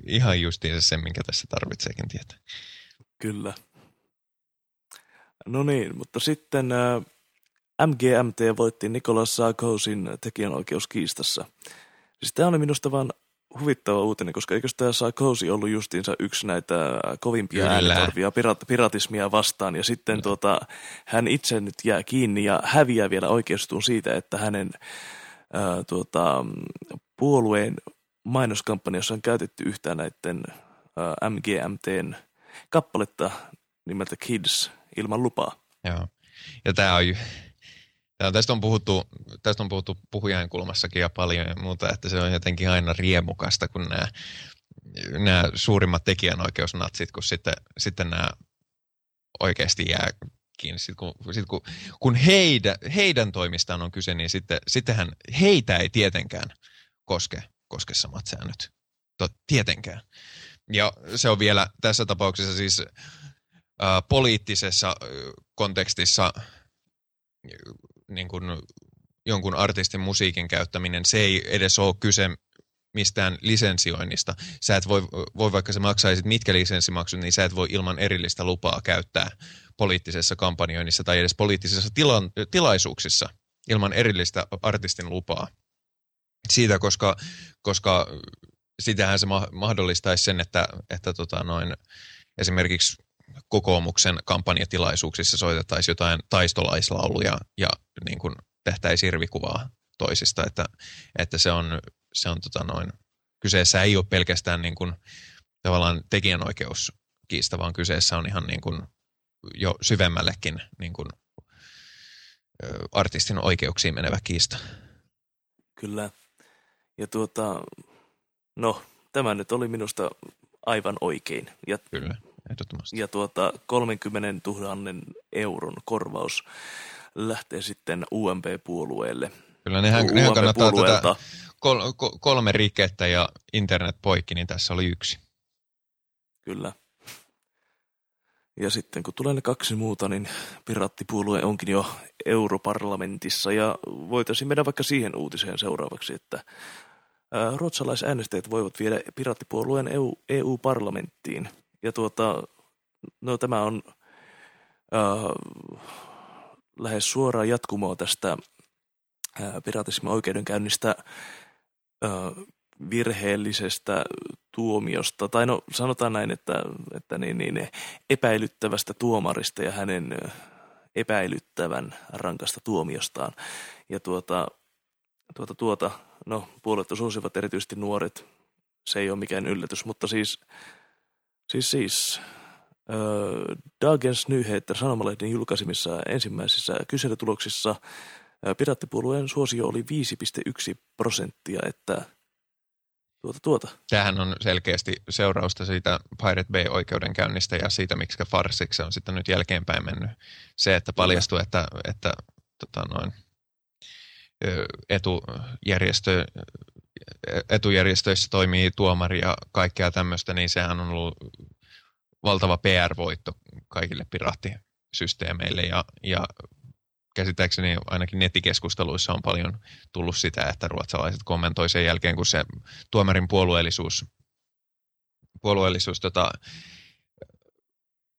ihan justiinsa sen, minkä tässä tarvitseekin tietää. Kyllä. No niin, mutta sitten äh, MGMT voitti Nicolas Sarkozyn tekijänoikeuskiistassa. Siis tämä oli minusta vaan huvittava uutinen, koska eikö tämä Sarkozy ollut justiinsa yksi näitä kovimpia äänitorvia pirat, piratismia vastaan, ja sitten tuota, hän itse nyt jää kiinni ja häviää vielä oikeustuun siitä, että hänen ää, tuota, puolueen mainoskampanjassa on käytetty yhtään näiden ää, MGMTn kappaletta nimeltä Kids ilman lupaa. Joo. Ja tämä on ja tästä on puhuttu, tästä on puhuttu puhujain kulmassakin ja paljon ja muuta, että se on jotenkin aina riemukasta, kun nämä, nämä suurimmat tekijänoikeusnatsit, kun sitten, sitten nämä oikeasti jää kiinni. Sitten kun, sit kun, kun heidän, heidän toimistaan on kyse, niin sitten, sittenhän heitä ei tietenkään koske, koske samat säännöt. Tot, tietenkään. Ja se on vielä tässä tapauksessa siis ä, poliittisessa kontekstissa niin kuin jonkun artistin musiikin käyttäminen, se ei edes ole kyse mistään lisensioinnista. Sä et voi, voi vaikka sä maksaisit mitkä lisenssimaksut, niin sä et voi ilman erillistä lupaa käyttää poliittisessa kampanjoinnissa tai edes poliittisissa tila, tilaisuuksissa ilman erillistä artistin lupaa. Siitä, koska, koska sitähän se mahdollistaisi sen, että, että tota noin, esimerkiksi kokoomuksen kampanjatilaisuuksissa soitettaisiin jotain taistolaislauluja ja niin kuin tehtäisiin irvikuvaa toisista, että, että se on, se on tota noin, kyseessä ei ole pelkästään niin kuin, tavallaan tekijänoikeuskiista, vaan kyseessä on ihan niin kuin jo syvemmällekin niin kuin, artistin oikeuksiin menevä kiista. Kyllä. Ja tuota, no, tämä nyt oli minusta aivan oikein. Ja Kyllä ehdottomasti. Ja tuota 30 000 euron korvaus lähtee sitten UMP-puolueelle. Kyllä nehän, nehän kannattaa tätä kol, kolme rikettä ja internet poikki, niin tässä oli yksi. Kyllä. Ja sitten kun tulee ne kaksi muuta, niin piraattipuolue onkin jo europarlamentissa ja voitaisiin mennä vaikka siihen uutiseen seuraavaksi, että ruotsalaisäänestäjät voivat viedä piraattipuolueen EU, EU-parlamenttiin – ja tuota, no tämä on äh, lähes suoraa jatkumoa tästä äh, piratismin oikeudenkäynnistä äh, virheellisestä tuomiosta, tai no sanotaan näin, että, että niin, niin, epäilyttävästä tuomarista ja hänen epäilyttävän rankasta tuomiostaan. Ja tuota, tuota, tuota no puolet suosivat erityisesti nuoret, se ei ole mikään yllätys, mutta siis, siis, siis äh, Dagens Nyheter sanomalehden julkaisemissa ensimmäisissä kyselytuloksissa äh, Piraattipuolueen suosio oli 5,1 prosenttia, että tuota, tuota. Tämähän on selkeästi seurausta siitä Pirate Bay-oikeudenkäynnistä ja siitä, miksi farsiksi on sitten nyt jälkeenpäin mennyt. Se, että paljastui, että, että tota noin, etujärjestö, etujärjestöissä toimii tuomari ja kaikkea tämmöistä, niin sehän on ollut valtava PR-voitto kaikille piraattisysteemeille ja, ja käsittääkseni ainakin nettikeskusteluissa on paljon tullut sitä, että ruotsalaiset kommentoi sen jälkeen, kun se tuomarin puolueellisuus, puolueellisuus tota,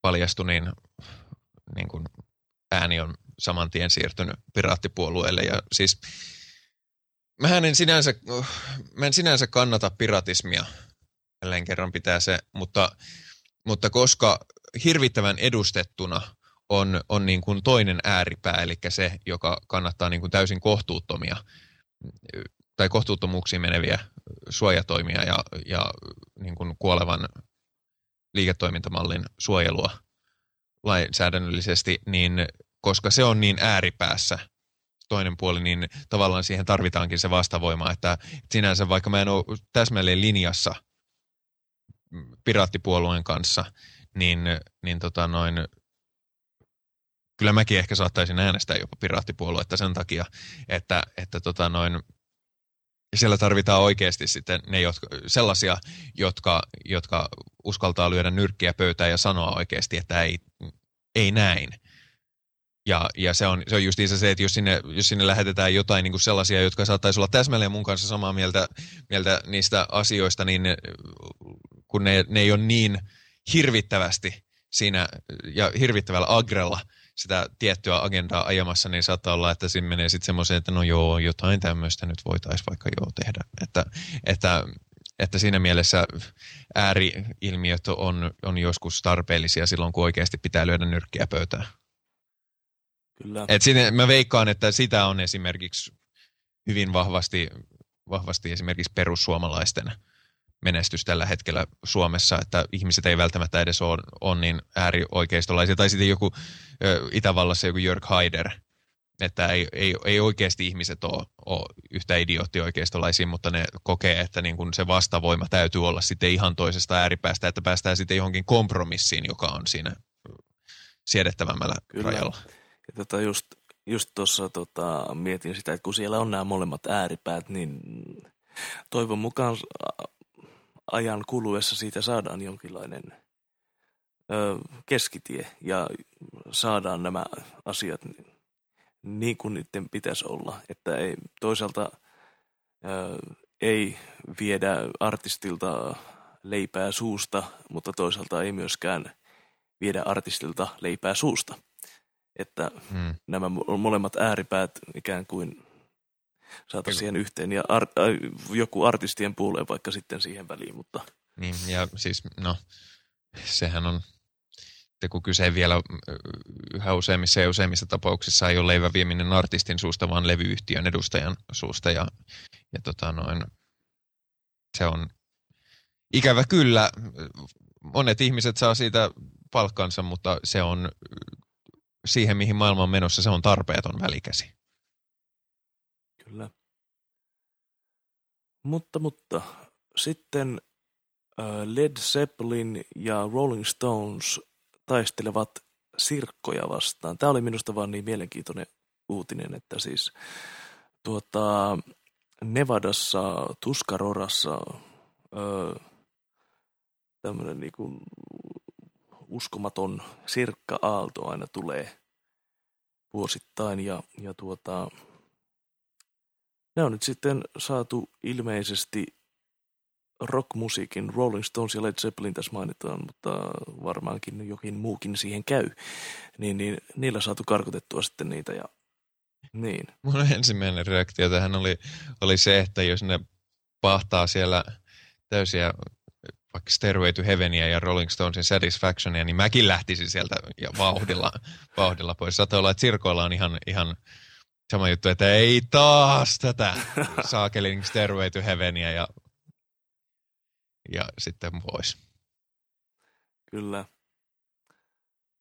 paljastui, niin, niin kuin ääni on saman tien siirtynyt piraattipuolueelle. Ja siis mä en sinänsä, mä en sinänsä kannata piratismia, jälleen kerran pitää se, mutta, mutta koska hirvittävän edustettuna – on, on niin kuin toinen ääripää, eli se, joka kannattaa niin kuin täysin kohtuuttomia tai kohtuuttomuuksiin meneviä suojatoimia ja, ja niin kuin kuolevan liiketoimintamallin suojelua lainsäädännöllisesti, niin koska se on niin ääripäässä toinen puoli, niin tavallaan siihen tarvitaankin se vastavoima, että sinänsä vaikka mä en ole täsmälleen linjassa piraattipuolueen kanssa, niin, niin tota noin, kyllä mäkin ehkä saattaisin äänestää jopa piraattipuoluetta sen takia, että, että tota noin, siellä tarvitaan oikeasti sitten ne, jotka, sellaisia, jotka, jotka uskaltaa lyödä nyrkkiä pöytään ja sanoa oikeasti, että ei, ei näin. Ja, ja se on, se on just se, että jos sinne, jos sinne lähetetään jotain niin kuin sellaisia, jotka saattaisi olla täsmälleen mun kanssa samaa mieltä, mieltä niistä asioista, niin kun ne, ne ei ole niin hirvittävästi siinä ja hirvittävällä agrella – sitä tiettyä agendaa ajamassa, niin saattaa olla, että siinä menee sitten semmoiseen, että no joo, jotain tämmöistä nyt voitaisiin vaikka joo tehdä. Että, että, että siinä mielessä ääriilmiöt on, on joskus tarpeellisia silloin, kun oikeasti pitää lyödä nyrkkiä pöytään. Kyllä. Et siinä, mä veikkaan, että sitä on esimerkiksi hyvin vahvasti, vahvasti esimerkiksi perussuomalaisten – menestys tällä hetkellä Suomessa, että ihmiset ei välttämättä edes ole, ole niin äärioikeistolaisia. Tai sitten joku ö, Itävallassa joku Jörg Haider, että ei, ei, ei oikeasti ihmiset ole, ole yhtä idioottioikeistolaisia, mutta ne kokee, että niin kun se vastavoima täytyy olla sitten ihan toisesta ääripäästä, että päästään sitten johonkin kompromissiin, joka on siinä siedettävämmällä Kyllä. rajalla. Tota just, just tuossa tota, mietin sitä, että kun siellä on nämä molemmat ääripäät, niin toivon mukaan ajan kuluessa siitä saadaan jonkinlainen ö, keskitie ja saadaan nämä asiat niin kuin niiden pitäisi olla. Että ei, toisaalta ö, ei viedä artistilta leipää suusta, mutta toisaalta ei myöskään viedä artistilta leipää suusta. Että hmm. nämä molemmat ääripäät ikään kuin saataisiin siihen yhteen ja ar- joku artistien puoleen vaikka sitten siihen väliin. Mutta. Niin, ja siis no, sehän on, että kun kyse vielä yhä useimmissa ja useimmissa tapauksissa ei ole leivä vieminen artistin suusta, vaan levyyhtiön edustajan suusta ja, ja tota noin, se on ikävä kyllä. Monet ihmiset saa siitä palkkansa, mutta se on siihen, mihin maailma on menossa, se on tarpeeton välikäsi. Kyllä. Mutta, mutta sitten Led Zeppelin ja Rolling Stones taistelevat sirkkoja vastaan. Tämä oli minusta vaan niin mielenkiintoinen uutinen, että siis tuota, Nevadassa, Tuskarorassa tämmöinen niin uskomaton sirkka-aalto aina tulee vuosittain ja, ja tuota, ne on nyt sitten saatu ilmeisesti rockmusiikin, Rolling Stones ja Led Zeppelin tässä mainitaan, mutta varmaankin jokin muukin siihen käy, niin, niin niillä saatu karkotettua sitten niitä ja niin. Mun ensimmäinen reaktio tähän oli, oli se, että jos ne pahtaa siellä täysiä vaikka Stairway to Heavenia ja Rolling Stonesin Satisfactionia, niin mäkin lähtisin sieltä ja vauhdilla, vauhdilla pois. Saattaa olla, että Sirkoilla on ihan, ihan sama juttu, että ei taas tätä saakelin Stairway to Heavenia ja, ja sitten pois. Kyllä.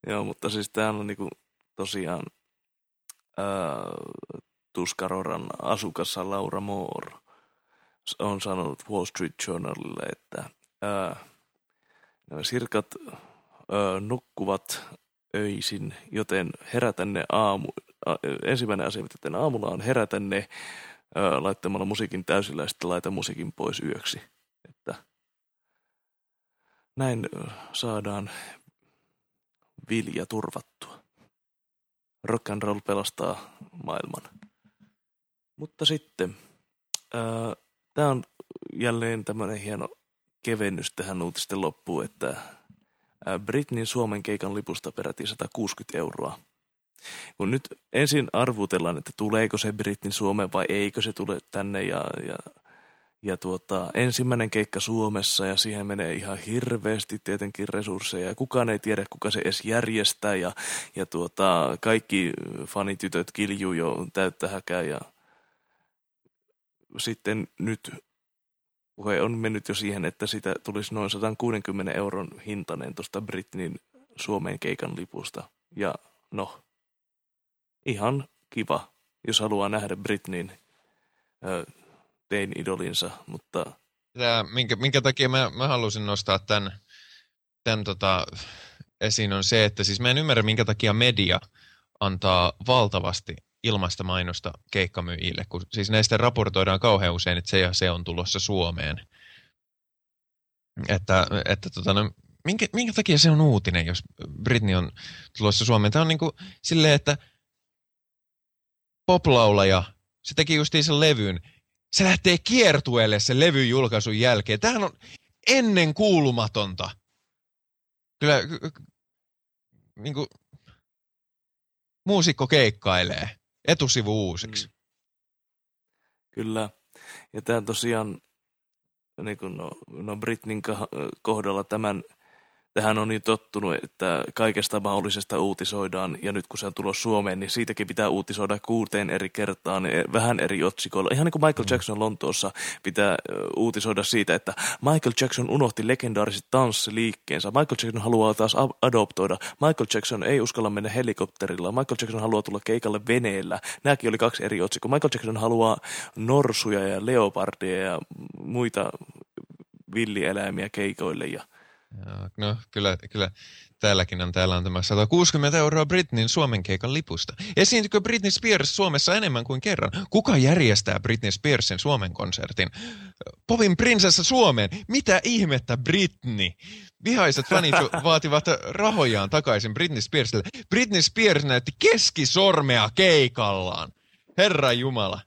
Joo, mutta siis täällä on niinku tosiaan ää, Tuskaroran asukassa Laura Moore on sanonut Wall Street Journalille, että ää, nämä sirkat ää, nukkuvat öisin, joten herätä ne aamu, ä, ensimmäinen asia, mitä teen aamulla on herätä ne ää, laittamalla musiikin täysillä ja sitten laita musiikin pois yöksi. Että näin saadaan vilja turvattua. Rock and roll pelastaa maailman. Mutta sitten, tämä on jälleen tämmöinen hieno kevennys tähän uutisten loppuun, että Britnin Suomen keikan lipusta peräti 160 euroa. Kun nyt ensin arvutellaan, että tuleeko se Britnin Suomeen vai eikö se tule tänne ja, ja ja tuota, ensimmäinen keikka Suomessa ja siihen menee ihan hirveästi tietenkin resursseja. Ja kukaan ei tiedä, kuka se edes järjestää ja, ja tuota, kaikki fanitytöt kiljuu jo täyttä häkää. Ja sitten nyt puhe on mennyt jo siihen, että sitä tulisi noin 160 euron hintainen tuosta Britnin Suomen keikan lipusta. Ja no, ihan kiva, jos haluaa nähdä Britnin tein idolinsa, mutta... Tämä, minkä, minkä takia mä, mä halusin nostaa tämän, tämän tota, esiin on se, että siis mä en ymmärrä, minkä takia media antaa valtavasti ilmaista mainosta keikkamyyjille, kun siis näistä raportoidaan kauhean usein, että se ja se on tulossa Suomeen. Että, että tota, no, minkä, minkä takia se on uutinen, jos Britney on tulossa Suomeen? Tämä on niin kuin silleen, että poplaulaja, se teki justiin sen levyn, se lähtee kiertueelle sen levyn julkaisun jälkeen. Tämähän on ennen kuulumatonta. Kyllä niin kuin, muusikko keikkailee etusivu uusiksi. Mm. Kyllä. Ja tämä tosiaan, niin kuin no, no Britnin kohdalla tämän – tähän on niin tottunut, että kaikesta mahdollisesta uutisoidaan, ja nyt kun se on tullut Suomeen, niin siitäkin pitää uutisoida kuuteen eri kertaan, niin vähän eri otsikoilla. Ihan niin kuin Michael. Jackson Lontoossa pitää uutisoida siitä, että Michael Jackson unohti legendaariset tanssiliikkeensä. Michael Jackson haluaa taas adoptoida. Michael Jackson ei uskalla mennä helikopterilla. Michael Jackson haluaa tulla keikalle veneellä. Nämäkin oli kaksi eri otsikkoa. Michael Jackson haluaa norsuja ja leopardia ja muita villieläimiä keikoille ja no kyllä, kyllä täälläkin on, täällä on tämä 160 euroa Britneyn Suomen keikan lipusta. Esiintykö Britney Spears Suomessa enemmän kuin kerran? Kuka järjestää Britney Spearsin Suomen konsertin? Povin prinsessa Suomeen. Mitä ihmettä Britney? Vihaiset fanit vaativat rahojaan takaisin Britney Spearsille. Britney Spears näytti keskisormea keikallaan. Herra Jumala.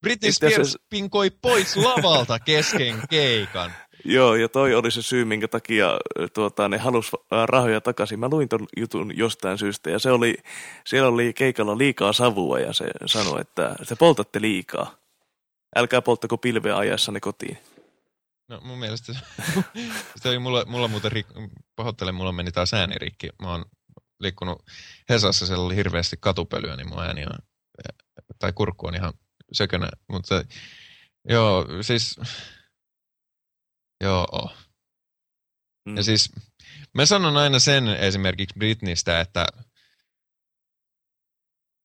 Britney Spears pinkoi pois lavalta kesken keikan. Joo, ja toi oli se syy, minkä takia tuota, ne halus rahoja takaisin. Mä luin ton jutun jostain syystä, ja se oli, siellä oli keikalla liikaa savua, ja se sanoi, että te poltatte liikaa. Älkää polttako pilveä ajaessanne kotiin. No mun mielestä se oli mulla, mulla muuten, rik- pahoittelen, mulla meni taas ääni rikki. Mä oon liikkunut Hesassa, siellä oli hirveästi katupölyä, niin mun ääni on, tai kurkku on ihan sökönä. Mutta joo, siis Joo. Mm. Ja siis mä sanon aina sen esimerkiksi Britnistä, että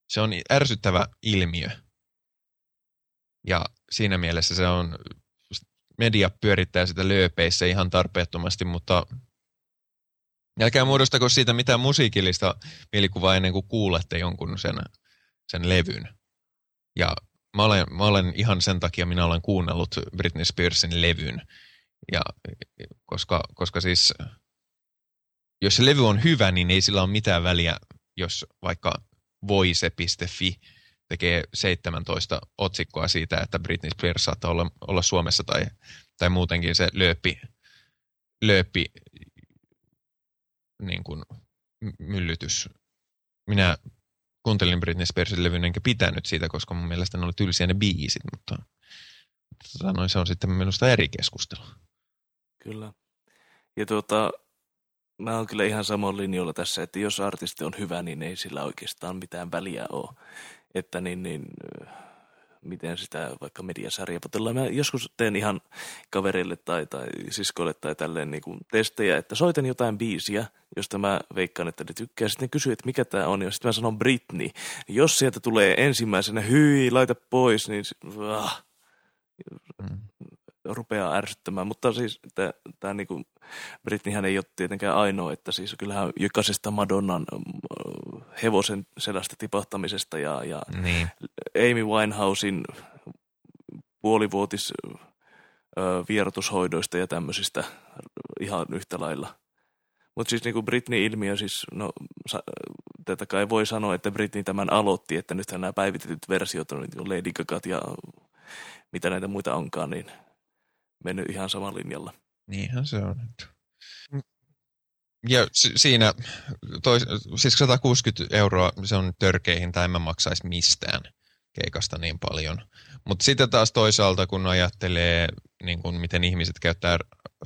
se on ärsyttävä ilmiö. Ja siinä mielessä se on, media pyörittää sitä lööpeissä ihan tarpeettomasti, mutta älkää muodostako siitä mitään musiikillista mielikuvaa ennen kuin kuulette jonkun sen, sen levyn. Ja mä olen, mä olen ihan sen takia, minä olen kuunnellut Britney Spearsin levyn. Ja, koska, koska siis, jos se levy on hyvä, niin ei sillä ole mitään väliä, jos vaikka voise.fi tekee 17 otsikkoa siitä, että Britney Spears saattaa olla, olla Suomessa tai, tai muutenkin se lööppi, lööppi niin kuin myllytys. Minä kuuntelin Britney Spearsin levyn enkä pitänyt siitä, koska mun mielestä ne oli tylsiä ne biisit, mutta sanoin, se on sitten minusta eri keskustelu. Kyllä. Ja tuota, mä oon kyllä ihan samoin linjoilla tässä, että jos artisti on hyvä, niin ei sillä oikeastaan mitään väliä ole. Että niin, niin miten sitä vaikka mediasarja potellaan. Mä joskus teen ihan kaverille tai, tai siskoille tai tälleen niin kuin testejä, että soitan jotain biisiä, josta mä veikkaan, että ne tykkää. Sitten ne kysyy, että mikä tämä on, ja sitten mä sanon Britney. Jos sieltä tulee ensimmäisenä, hyi, laita pois, niin ah, mm. Rupeaa ärsyttämään. Mutta siis tämä niinku, Britneyhän ei ole tietenkään ainoa, että siis kyllähän jokaisesta Madonnan mm, hevosen selästä tipahtamisesta ja, ja niin. Amy Winehousein puolivuotis vierotushoidoista ja tämmöisistä ihan yhtä lailla. Mutta siis niinku Britney-ilmiö, siis no, tätä kai voi sanoa, että Britney tämän aloitti, että nythän nämä päivitetyt versiot on niin Lady Gaga ja mitä näitä muita onkaan, niin mennyt ihan saman linjalla. Niinhän se on. Ja siinä, toi, siis 160 euroa, se on törkeihin, tai en mä maksaisi mistään keikasta niin paljon. Mutta sitten taas toisaalta, kun ajattelee, niin kun miten ihmiset käyttää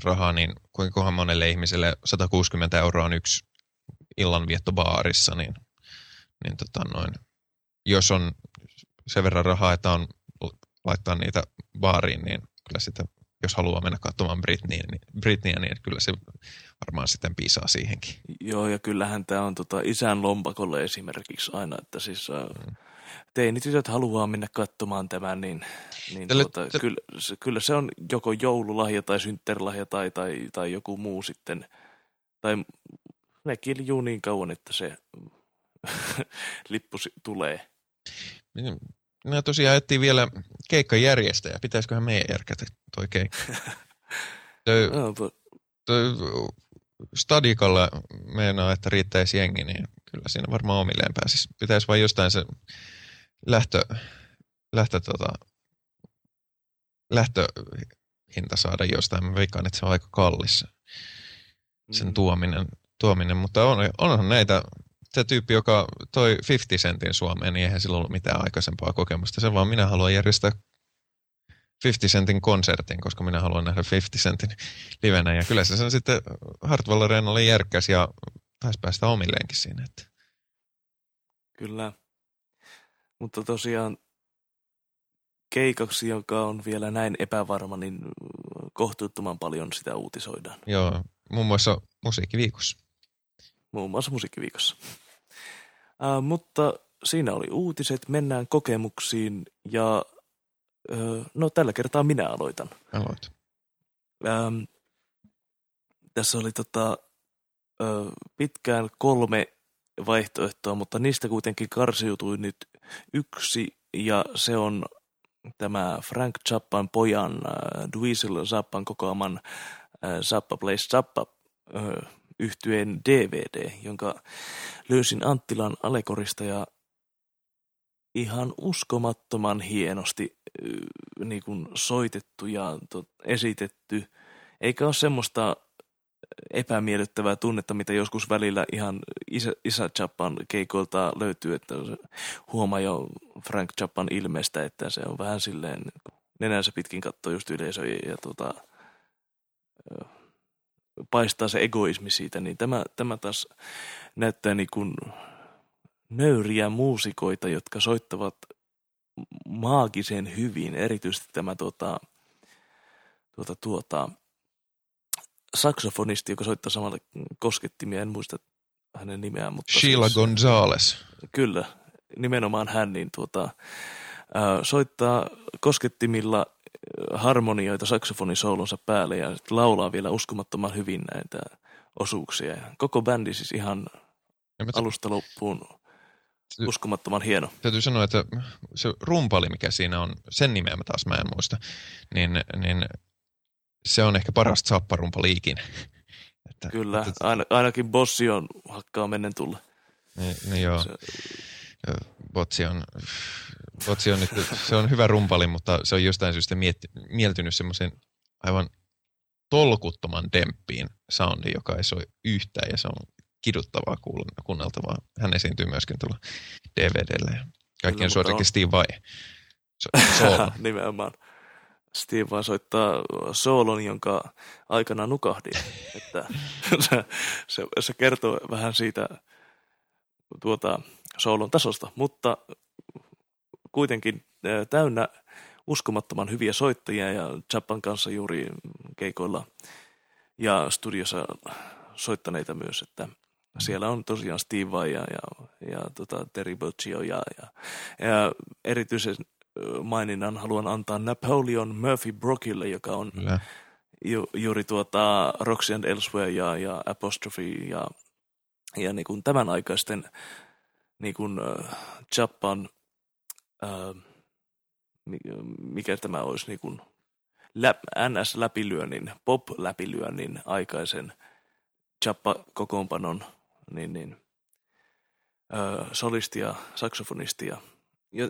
rahaa, niin kuinka monelle ihmiselle 160 euroa on yksi illanvietto baarissa, niin, niin tota noin, jos on sen verran rahaa, että on laittaa niitä baariin, niin kyllä sitä, jos haluaa mennä katsomaan Britneyä, niin, Britneyä, niin kyllä se varmaan sitten piisaa siihenkin. Joo, ja kyllähän tämä on tota isän lompakolle esimerkiksi aina, että siis mm. teinitytöt haluaa mennä katsomaan tämän, niin, niin Tälle, tuota, te... kyllä, se, kyllä se on joko joululahja tai synttärilahja tai, tai, tai joku muu sitten, tai ne kiljuu niin kauan, että se lippu tulee. Minä tosiaan etsin vielä keikkajärjestäjä. Pitäisiköhän meidän järkätä toi keikka? toi, toi Stadikalla meinaa, että riittäisi jengi, niin kyllä siinä varmaan omilleen pääsisi. Pitäisi vain jostain se lähtö, lähtö, tota, lähtöhinta saada jostain. Mä veikkaan, että se on aika kallis sen mm. tuominen, tuominen. mutta on, onhan näitä se tyyppi, joka toi 50 sentin Suomeen, niin eihän sillä ollut mitään aikaisempaa kokemusta. Se vaan minä haluan järjestää 50 sentin konsertin, koska minä haluan nähdä 50 sentin livenä. Ja kyllä se sen sitten Hartwell Areenalle järkkäsi ja taisi päästä omilleenkin siinä. Että. Kyllä. Mutta tosiaan keikaksi, joka on vielä näin epävarma, niin kohtuuttoman paljon sitä uutisoidaan. Joo, muun muassa musiikkiviikossa. Muun muassa musiikkiviikossa. Äh, mutta siinä oli uutiset, mennään kokemuksiin ja äh, no tällä kertaa minä aloitan. Aloit. Ähm, tässä oli tota, äh, pitkään kolme vaihtoehtoa, mutta niistä kuitenkin karsiutui nyt yksi ja se on tämä Frank Zappan pojan äh, Dweezil Zappan kokoaman äh, Zappa Plays Zappa äh, yhtyeen DVD, jonka löysin Anttilan alekorista ja ihan uskomattoman hienosti niin kuin soitettu ja esitetty. Eikä ole semmoista epämiellyttävää tunnetta, mitä joskus välillä ihan isä, isä Chappan keikoilta löytyy, että huomaa jo Frank Chappan ilmeestä, että se on vähän silleen nenänsä pitkin katsoa just yleisö ja, tota, paistaa se egoismi siitä, niin tämä, tämä taas näyttää niin kuin nöyriä muusikoita, jotka soittavat maagisen hyvin, erityisesti tämä tuota, tuota, tuota, saksofonisti, joka soittaa samalla koskettimia, en muista hänen nimeään. Mutta Sheila siis, Gonzales. Kyllä, nimenomaan hän, niin tuota, soittaa koskettimilla harmonioita saksofonisoulonsa päälle ja laulaa vielä uskomattoman hyvin näitä osuuksia. Koko bändi siis ihan alusta loppuun uskomattoman hieno. Täytyy sanoa, että se rumpali, mikä siinä on, sen nimeä mä taas mä en muista, niin, niin se on ehkä paras zapparumpaliikin. Että, Kyllä, että, ain, ainakin Bossi on hakkaa mennen tulla. Niin, niin joo. Se, Botsi on, Botsi on nyt, se on hyvä rumpali, mutta se on jostain syystä mietti, mieltynyt semmoisen aivan tolkuttoman demppiin soundi, joka ei soi yhtään ja se on kiduttavaa kuunneltavaa. Hän esiintyy myöskin tuolla DVDllä ja kaikkien suosikki Steve Vai. So, Nimenomaan. Steve vaan soittaa soolon, jonka aikana nukahdin. että se, se, se, kertoo vähän siitä tuota, soolon tasosta, mutta kuitenkin täynnä uskomattoman hyviä soittajia ja Chappan kanssa juuri keikoilla ja studiossa soittaneita myös, että siellä on tosiaan Steve Vai ja, ja, ja tota Terry Boccio ja, ja, ja erityisen maininnan haluan antaa Napoleon Murphy Brockille, joka on ju, juuri tuota Roxy and Elsewhere ja, ja Apostrophe ja, ja niin kuin tämän aikaisten niin kuin, Japan, uh, mikä tämä olisi niin kuin, läp, NS-läpilyönnin, pop-läpilyönnin aikaisen Chappa-kokoonpanon niin, niin, ö, solistia, saksofonistia.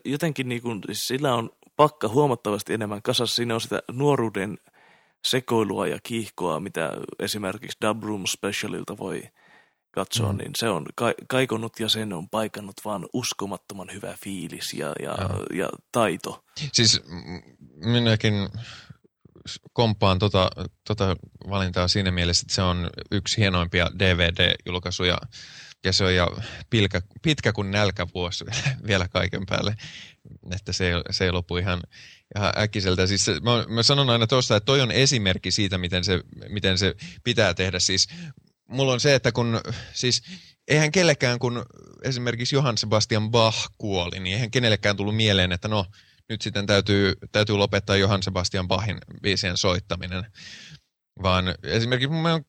Jotenkin niin kuin, sillä on pakka huomattavasti enemmän kasassa. Siinä on sitä nuoruuden sekoilua ja kiihkoa, mitä esimerkiksi Dub Room Specialilta voi katsoa, mm. niin se on ka- kaikonut ja sen on paikannut vaan uskomattoman hyvä fiilis ja, ja, ja taito. Siis minäkin kompaan tota, tota valintaa siinä mielessä, että se on yksi hienoimpia DVD-julkaisuja ja se on ja pilkä, pitkä kuin nälkävuosi vielä kaiken päälle, että se, se ei lopu ihan, ihan äkkiseltä. Siis se, mä, mä sanon aina tuosta, että toi on esimerkki siitä, miten se, miten se pitää tehdä. Siis mulla on se, että kun, siis eihän kellekään, kun esimerkiksi Johann Sebastian Bach kuoli, niin eihän kenellekään tullut mieleen, että no, nyt sitten täytyy, täytyy lopettaa Johann Sebastian Bachin biisien soittaminen. Vaan esimerkiksi mun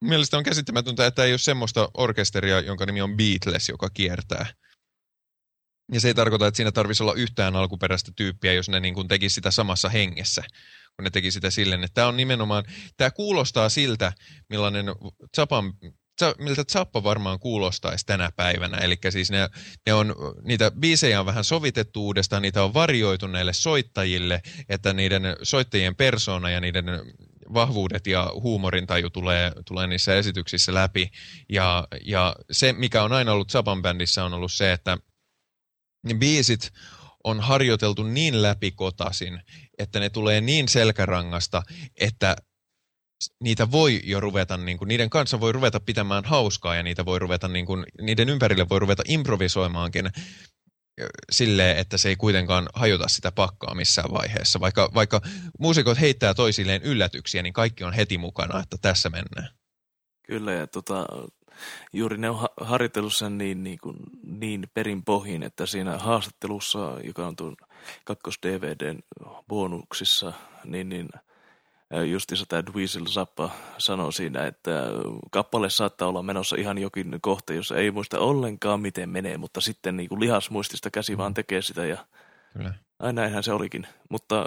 mielestä on käsittämätöntä, että ei ole semmoista orkesteria, jonka nimi on Beatles, joka kiertää. Ja se ei tarkoita, että siinä tarvitsisi olla yhtään alkuperäistä tyyppiä, jos ne niin kuin teki sitä samassa hengessä, kun ne teki sitä silleen, että tämä on nimenomaan, tämä kuulostaa siltä, millainen Zapan miltä Zappa varmaan kuulostaisi tänä päivänä. Eli siis ne, ne on, niitä biisejä on vähän sovitettu uudestaan, niitä on varjoitu näille soittajille, että niiden soittajien persona ja niiden vahvuudet ja huumorintaju tulee, tulee niissä esityksissä läpi. Ja, ja se, mikä on aina ollut Zapan bändissä, on ollut se, että ne biisit on harjoiteltu niin läpikotasin, että ne tulee niin selkärangasta, että niitä voi jo ruveta, niin kuin, niiden kanssa voi ruveta pitämään hauskaa ja niitä voi ruveta, niin kuin, niiden ympärille voi ruveta improvisoimaankin silleen, että se ei kuitenkaan hajota sitä pakkaa missään vaiheessa. Vaikka, vaikka muusikot heittää toisilleen yllätyksiä, niin kaikki on heti mukana, että tässä mennään. Kyllä, ja tota, juuri ne on harjoitellut sen niin, niin, kuin, niin perin pohjin, että siinä haastattelussa, joka on tuon kakkos-DVDn bonuksissa, niin, niin – justiinsa tämä Dweezil Zappa sanoi siinä, että kappale saattaa olla menossa ihan jokin kohta, jos ei muista ollenkaan miten menee, mutta sitten niin kuin lihasmuistista käsi vaan tekee sitä ja Kyllä. Ai näinhän se olikin. Mutta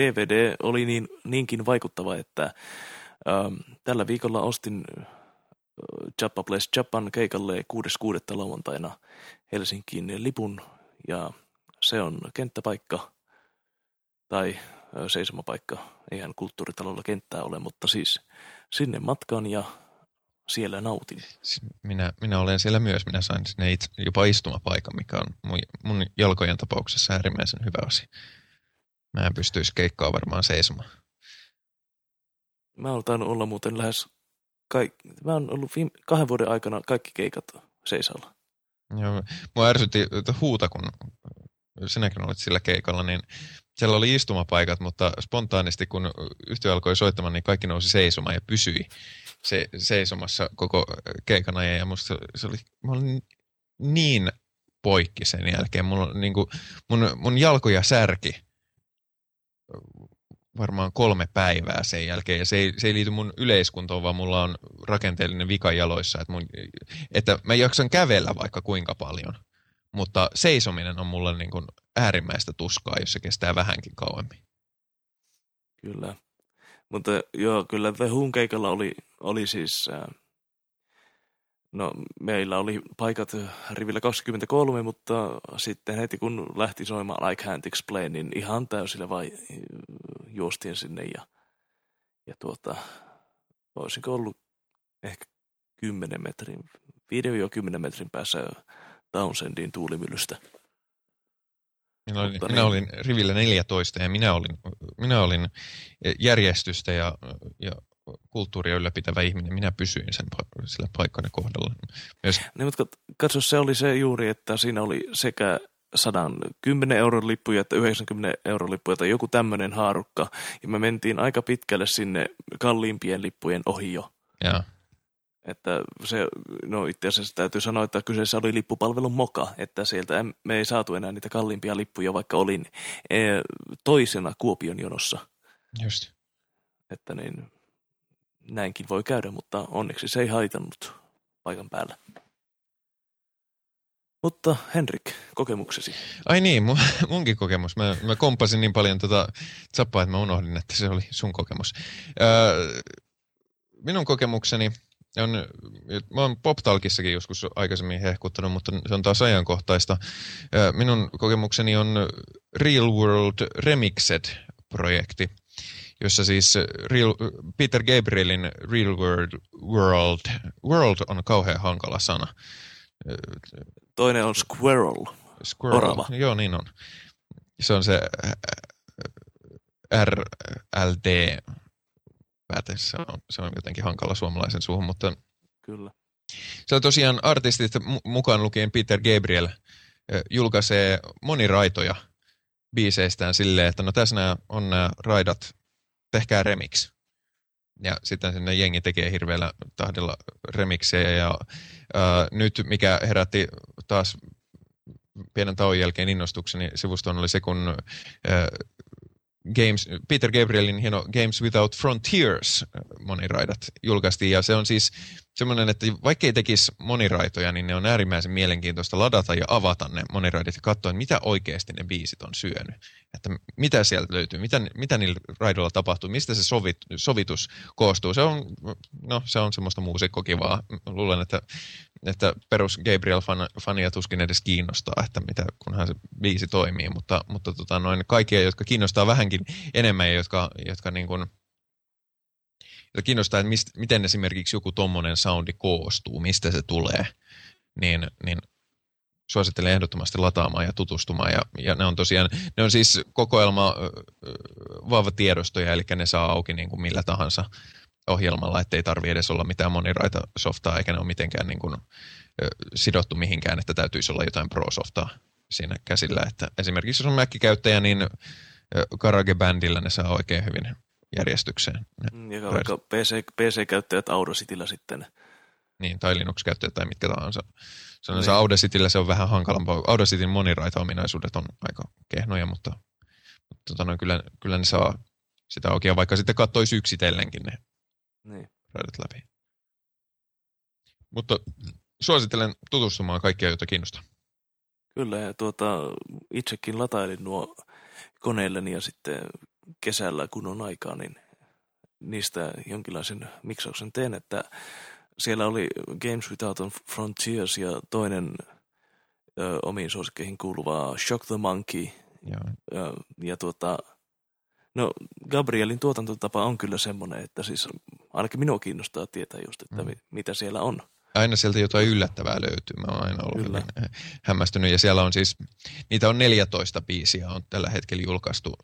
DVD oli niin, niinkin vaikuttava, että ähm, tällä viikolla ostin Jappa Place Japan keikalle 6.6. lauantaina Helsinkiin lipun ja se on kenttäpaikka tai seisomapaikka. Eihän kulttuuritalolla kenttää ole, mutta siis sinne matkaan ja siellä nautin. Minä, minä olen siellä myös. Minä sain sinne itse, jopa istumapaikan, mikä on mun, mun jalkojen tapauksessa äärimmäisen hyvä asia. Mä en pystyisi keikkaa varmaan seisomaan. Mä oon olla muuten lähes kaikki, mä oon ollut viime, kahden vuoden aikana kaikki keikat seisalla. Joo, mua ärsytti huuta, kun sinäkin olit sillä keikalla, niin siellä oli istumapaikat, mutta spontaanisti kun yhtiö alkoi soittamaan, niin kaikki nousi seisomaan ja pysyi se, seisomassa koko keikan ajan. Ja musta se oli, mä olin niin poikki sen jälkeen. Mulla, niin kuin, mun, mun jalkoja särki varmaan kolme päivää sen jälkeen. Ja se ei, se ei liity mun yleiskuntoon, vaan mulla on rakenteellinen vika jaloissa. Että, mun, että mä jaksan kävellä vaikka kuinka paljon. Mutta seisominen on mulle niin kuin äärimmäistä tuskaa, jos se kestää vähänkin kauemmin. Kyllä. Mutta joo, kyllä The Hun keikalla oli, oli siis, äh, no meillä oli paikat rivillä 23, mutta sitten heti kun lähti soimaan I Can't Explain, niin ihan täysillä vai juostiin sinne ja, ja tuota, olisinko ollut ehkä 10 metrin, 5-10 metrin päässä Townsendin tuulimyllystä. Minä olin, Mutta minä niin. olin rivillä 14 ja minä olin, minä olin järjestystä ja, ja kulttuuria ylläpitävä ihminen. Minä pysyin sen sillä paikkani kohdalla. Myös... Niin, mutta katso, se oli se juuri, että siinä oli sekä 110 euron lippuja että 90 euron lippuja tai joku tämmöinen haarukka. Ja me mentiin aika pitkälle sinne kalliimpien lippujen ohi jo. Ja. Että se, no itse asiassa täytyy sanoa, että kyseessä oli lippupalvelun moka, että sieltä me ei saatu enää niitä kalliimpia lippuja, vaikka olin e, toisena Kuopion jonossa. Just. Että niin, näinkin voi käydä, mutta onneksi se ei haitannut paikan päällä. Mutta Henrik, kokemuksesi. Ai niin, mun, munkin kokemus. Mä, mä kompasin niin paljon tota zappaa, että mä unohdin, että se oli sun kokemus. Öö, minun kokemukseni on, mä oon PopTalkissakin joskus aikaisemmin hehkuttanut, mutta se on taas ajankohtaista. Minun kokemukseni on Real World Remixed-projekti, jossa siis Real, Peter Gabrielin Real World, World, World on kauhean hankala sana Toinen on squirrel. Squirrel. Orava. Joo, niin on. Se on se RLD pääte. Se on, se on jotenkin hankala suomalaisen suuhun, mutta... Kyllä. Se on tosiaan artistit mukaan lukien Peter Gabriel julkaisee moniraitoja biiseistään silleen, että no tässä nämä on nämä raidat, tehkää remix. Ja sitten sinne jengi tekee hirveällä tahdilla remiksejä ja ää, nyt mikä herätti taas pienen tauon jälkeen innostukseni sivustoon oli se, kun ää, Games, Peter Gabrielin hieno Games Without Frontiers moniraidat julkaistiin. Ja se on siis semmoinen, että vaikka ei tekisi moniraitoja, niin ne on äärimmäisen mielenkiintoista ladata ja avata ne moniraidit ja katsoa, mitä oikeasti ne biisit on syönyt. Että mitä sieltä löytyy, mitä, mitä niillä raidoilla tapahtuu, mistä se sovit, sovitus koostuu. Se on, no, se on semmoista muusikkokivaa. Luulen, että, että perus Gabriel-fania tuskin edes kiinnostaa, että mitä, kunhan se biisi toimii, mutta, mutta tota, noin kaikkia, jotka kiinnostaa vähänkin enemmän ja jotka, jotka niin kuin, ja kiinnostaa, että mist, miten esimerkiksi joku tommonen soundi koostuu, mistä se tulee, niin, niin suosittelen ehdottomasti lataamaan ja tutustumaan. Ja, ja ne on tosiaan, ne on siis kokoelma vahva tiedostoja, eli ne saa auki niin kuin millä tahansa ohjelmalla, ettei tarvi edes olla mitään moniraita softaa, eikä ne ole mitenkään niin kuin, sidottu mihinkään, että täytyisi olla jotain pro-softaa siinä käsillä. Että esimerkiksi jos on Mac-käyttäjä, niin Karage-bändillä ne saa oikein hyvin järjestykseen. Mm, ja vaikka PC, PC-käyttäjät Audacityllä sitten. Niin, tai Linux-käyttäjät tai mitkä tahansa. Se on niin. Audacityllä se on vähän hankalampaa. Audacityn moniraita-ominaisuudet on aika kehnoja, mutta, mutta tota, no, kyllä, kyllä ne saa sitä oikein, vaikka sitten katsoisi yksitellenkin ne niin. raidat läpi. Mutta suosittelen tutustumaan kaikkia, joita kiinnostaa. Kyllä, ja tuota, itsekin latailin nuo koneelleni ja sitten kesällä, kun on aikaa, niin niistä jonkinlaisen miksauksen teen, että siellä oli Games Without Frontiers ja toinen ö, omiin suosikkeihin kuuluva Shock the Monkey. Ja, ö, ja tuota, no Gabrielin tuotantotapa on kyllä semmoinen, että siis ainakin minua kiinnostaa tietää just, että mm. mi, mitä siellä on. Aina sieltä jotain yllättävää löytyy. Mä oon aina ollut Kyllä. hämmästynyt. Ja siellä on siis, niitä on 14 biisiä on tällä hetkellä julkaistu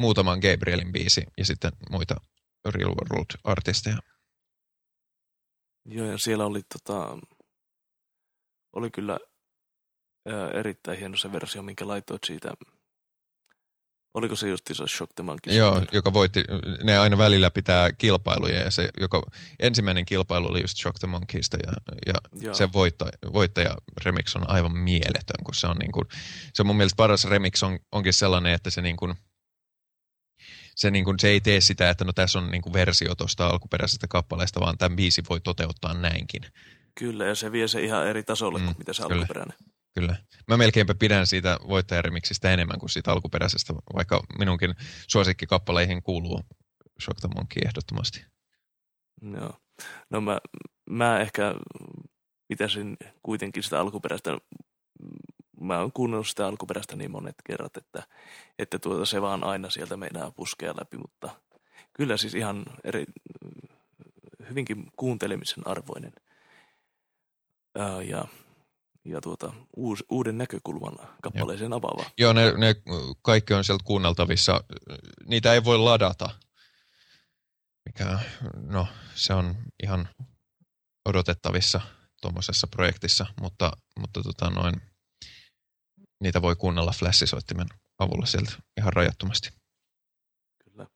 muutaman Gabrielin biisi ja sitten muita Real World-artisteja. Joo, ja siellä oli, tota, oli kyllä ää, erittäin hieno se versio, minkä laitoit siitä. Oliko se just se Shock the Monkey? Joo, joka voitti, ne aina välillä pitää kilpailuja ja se, joka, ensimmäinen kilpailu oli just Shock the Monkeysta ja, ja se voittaja, voittaja remix on aivan mieletön, kun se on niin kuin, se on mun mielestä paras remix on, onkin sellainen, että se niin kuin, se, niin kuin, se ei tee sitä, että no tässä on niin kuin versio tuosta alkuperäisestä kappaleesta, vaan tämän biisi voi toteuttaa näinkin. Kyllä, ja se vie se ihan eri tasolle mm, kuin mitä se kyllä. alkuperäinen. Kyllä. Mä melkeinpä pidän siitä voittajaremiksistä enemmän kuin siitä alkuperäisestä, vaikka minunkin suosikkikappaleihin kuuluu Shock the Monkey ehdottomasti. Joo. No mä, mä ehkä pitäisin kuitenkin sitä alkuperäistä mä oon kuunnellut sitä alkuperäistä niin monet kerrat, että, että tuota se vaan aina sieltä meinaa puskea läpi, mutta kyllä siis ihan eri, hyvinkin kuuntelemisen arvoinen. Ja, ja, ja tuota, uus, uuden näkökulman kappaleeseen avaava. Joo, ne, ne kaikki on sieltä kuunneltavissa. Niitä ei voi ladata, mikä, no, se on ihan odotettavissa tuommoisessa projektissa, mutta, mutta tota noin, niitä voi kuunnella flashisoittimen avulla sieltä ihan rajattomasti. Kyllä.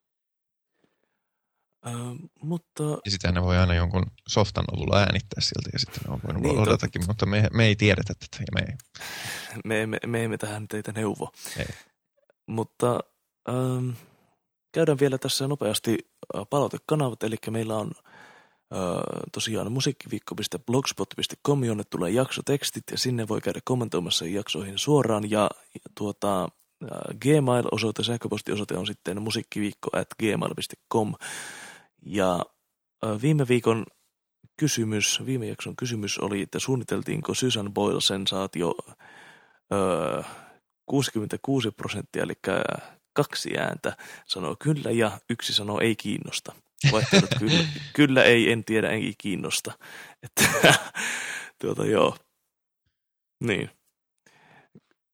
Ö, mutta... Ja sitä ne voi aina jonkun softan avulla äänittää sieltä ja sitten ne on voinut niin, odotatakin, tot... mutta me, me ei tiedetä tätä ja me ei. Me, me, me emme tähän teitä neuvo. Ei. Mutta ähm, käydään vielä tässä nopeasti palautekanavat, eli meillä on tosiaan musiikkiviikko.blogspot.com, jonne tulee jaksotekstit ja sinne voi käydä kommentoimassa jaksoihin suoraan ja, ja tuota, Gmail-osoite, sähköpostiosoite on sitten musiikkiviikko at gmail.com ja viime viikon kysymys, viime jakson kysymys oli, että suunniteltiinko Susan Boyle-sensaatio 66 prosenttia, eli kaksi ääntä sanoo kyllä ja yksi sanoo ei kiinnosta. Vaihtoehdot kyllä, kyllä, ei, en tiedä, ei kiinnosta. Että, tuota, joo. Niin.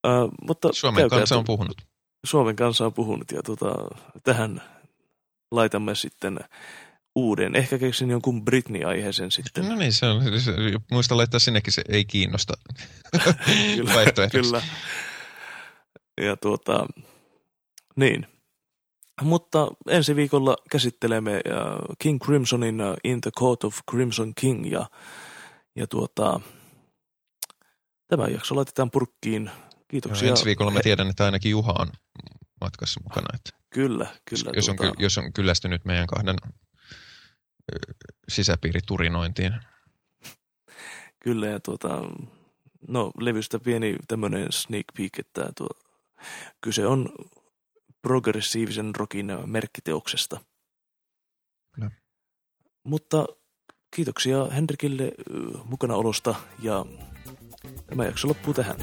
Uh, mutta Suomen kansa on puhunut. Suomen kansa on puhunut ja tuota, tähän laitamme sitten uuden. Ehkä keksin jonkun Britney-aiheisen sitten. No niin, se on, se, muista laittaa sinnekin se ei kiinnosta kyllä, kyllä. Ja tuota, niin. Mutta ensi viikolla käsittelemme uh, King Crimsonin uh, In the Court of Crimson King ja, ja tuota, tämä jakso laitetaan purkkiin. Kiitoksia. No, ensi viikolla mä tiedän, että ainakin Juha on matkassa mukana. Että kyllä, kyllä. Jos, tuota... on, jos on kyllästynyt meidän kahden sisäpiiriturinointiin. Kyllä ja tuota, no levystä pieni tämmöinen sneak peek, että tuo, kyse on progressiivisen rockin merkkiteoksesta. Kyllä. Mutta kiitoksia Henrikille mukanaolosta ja tämä jakso loppuu tähän.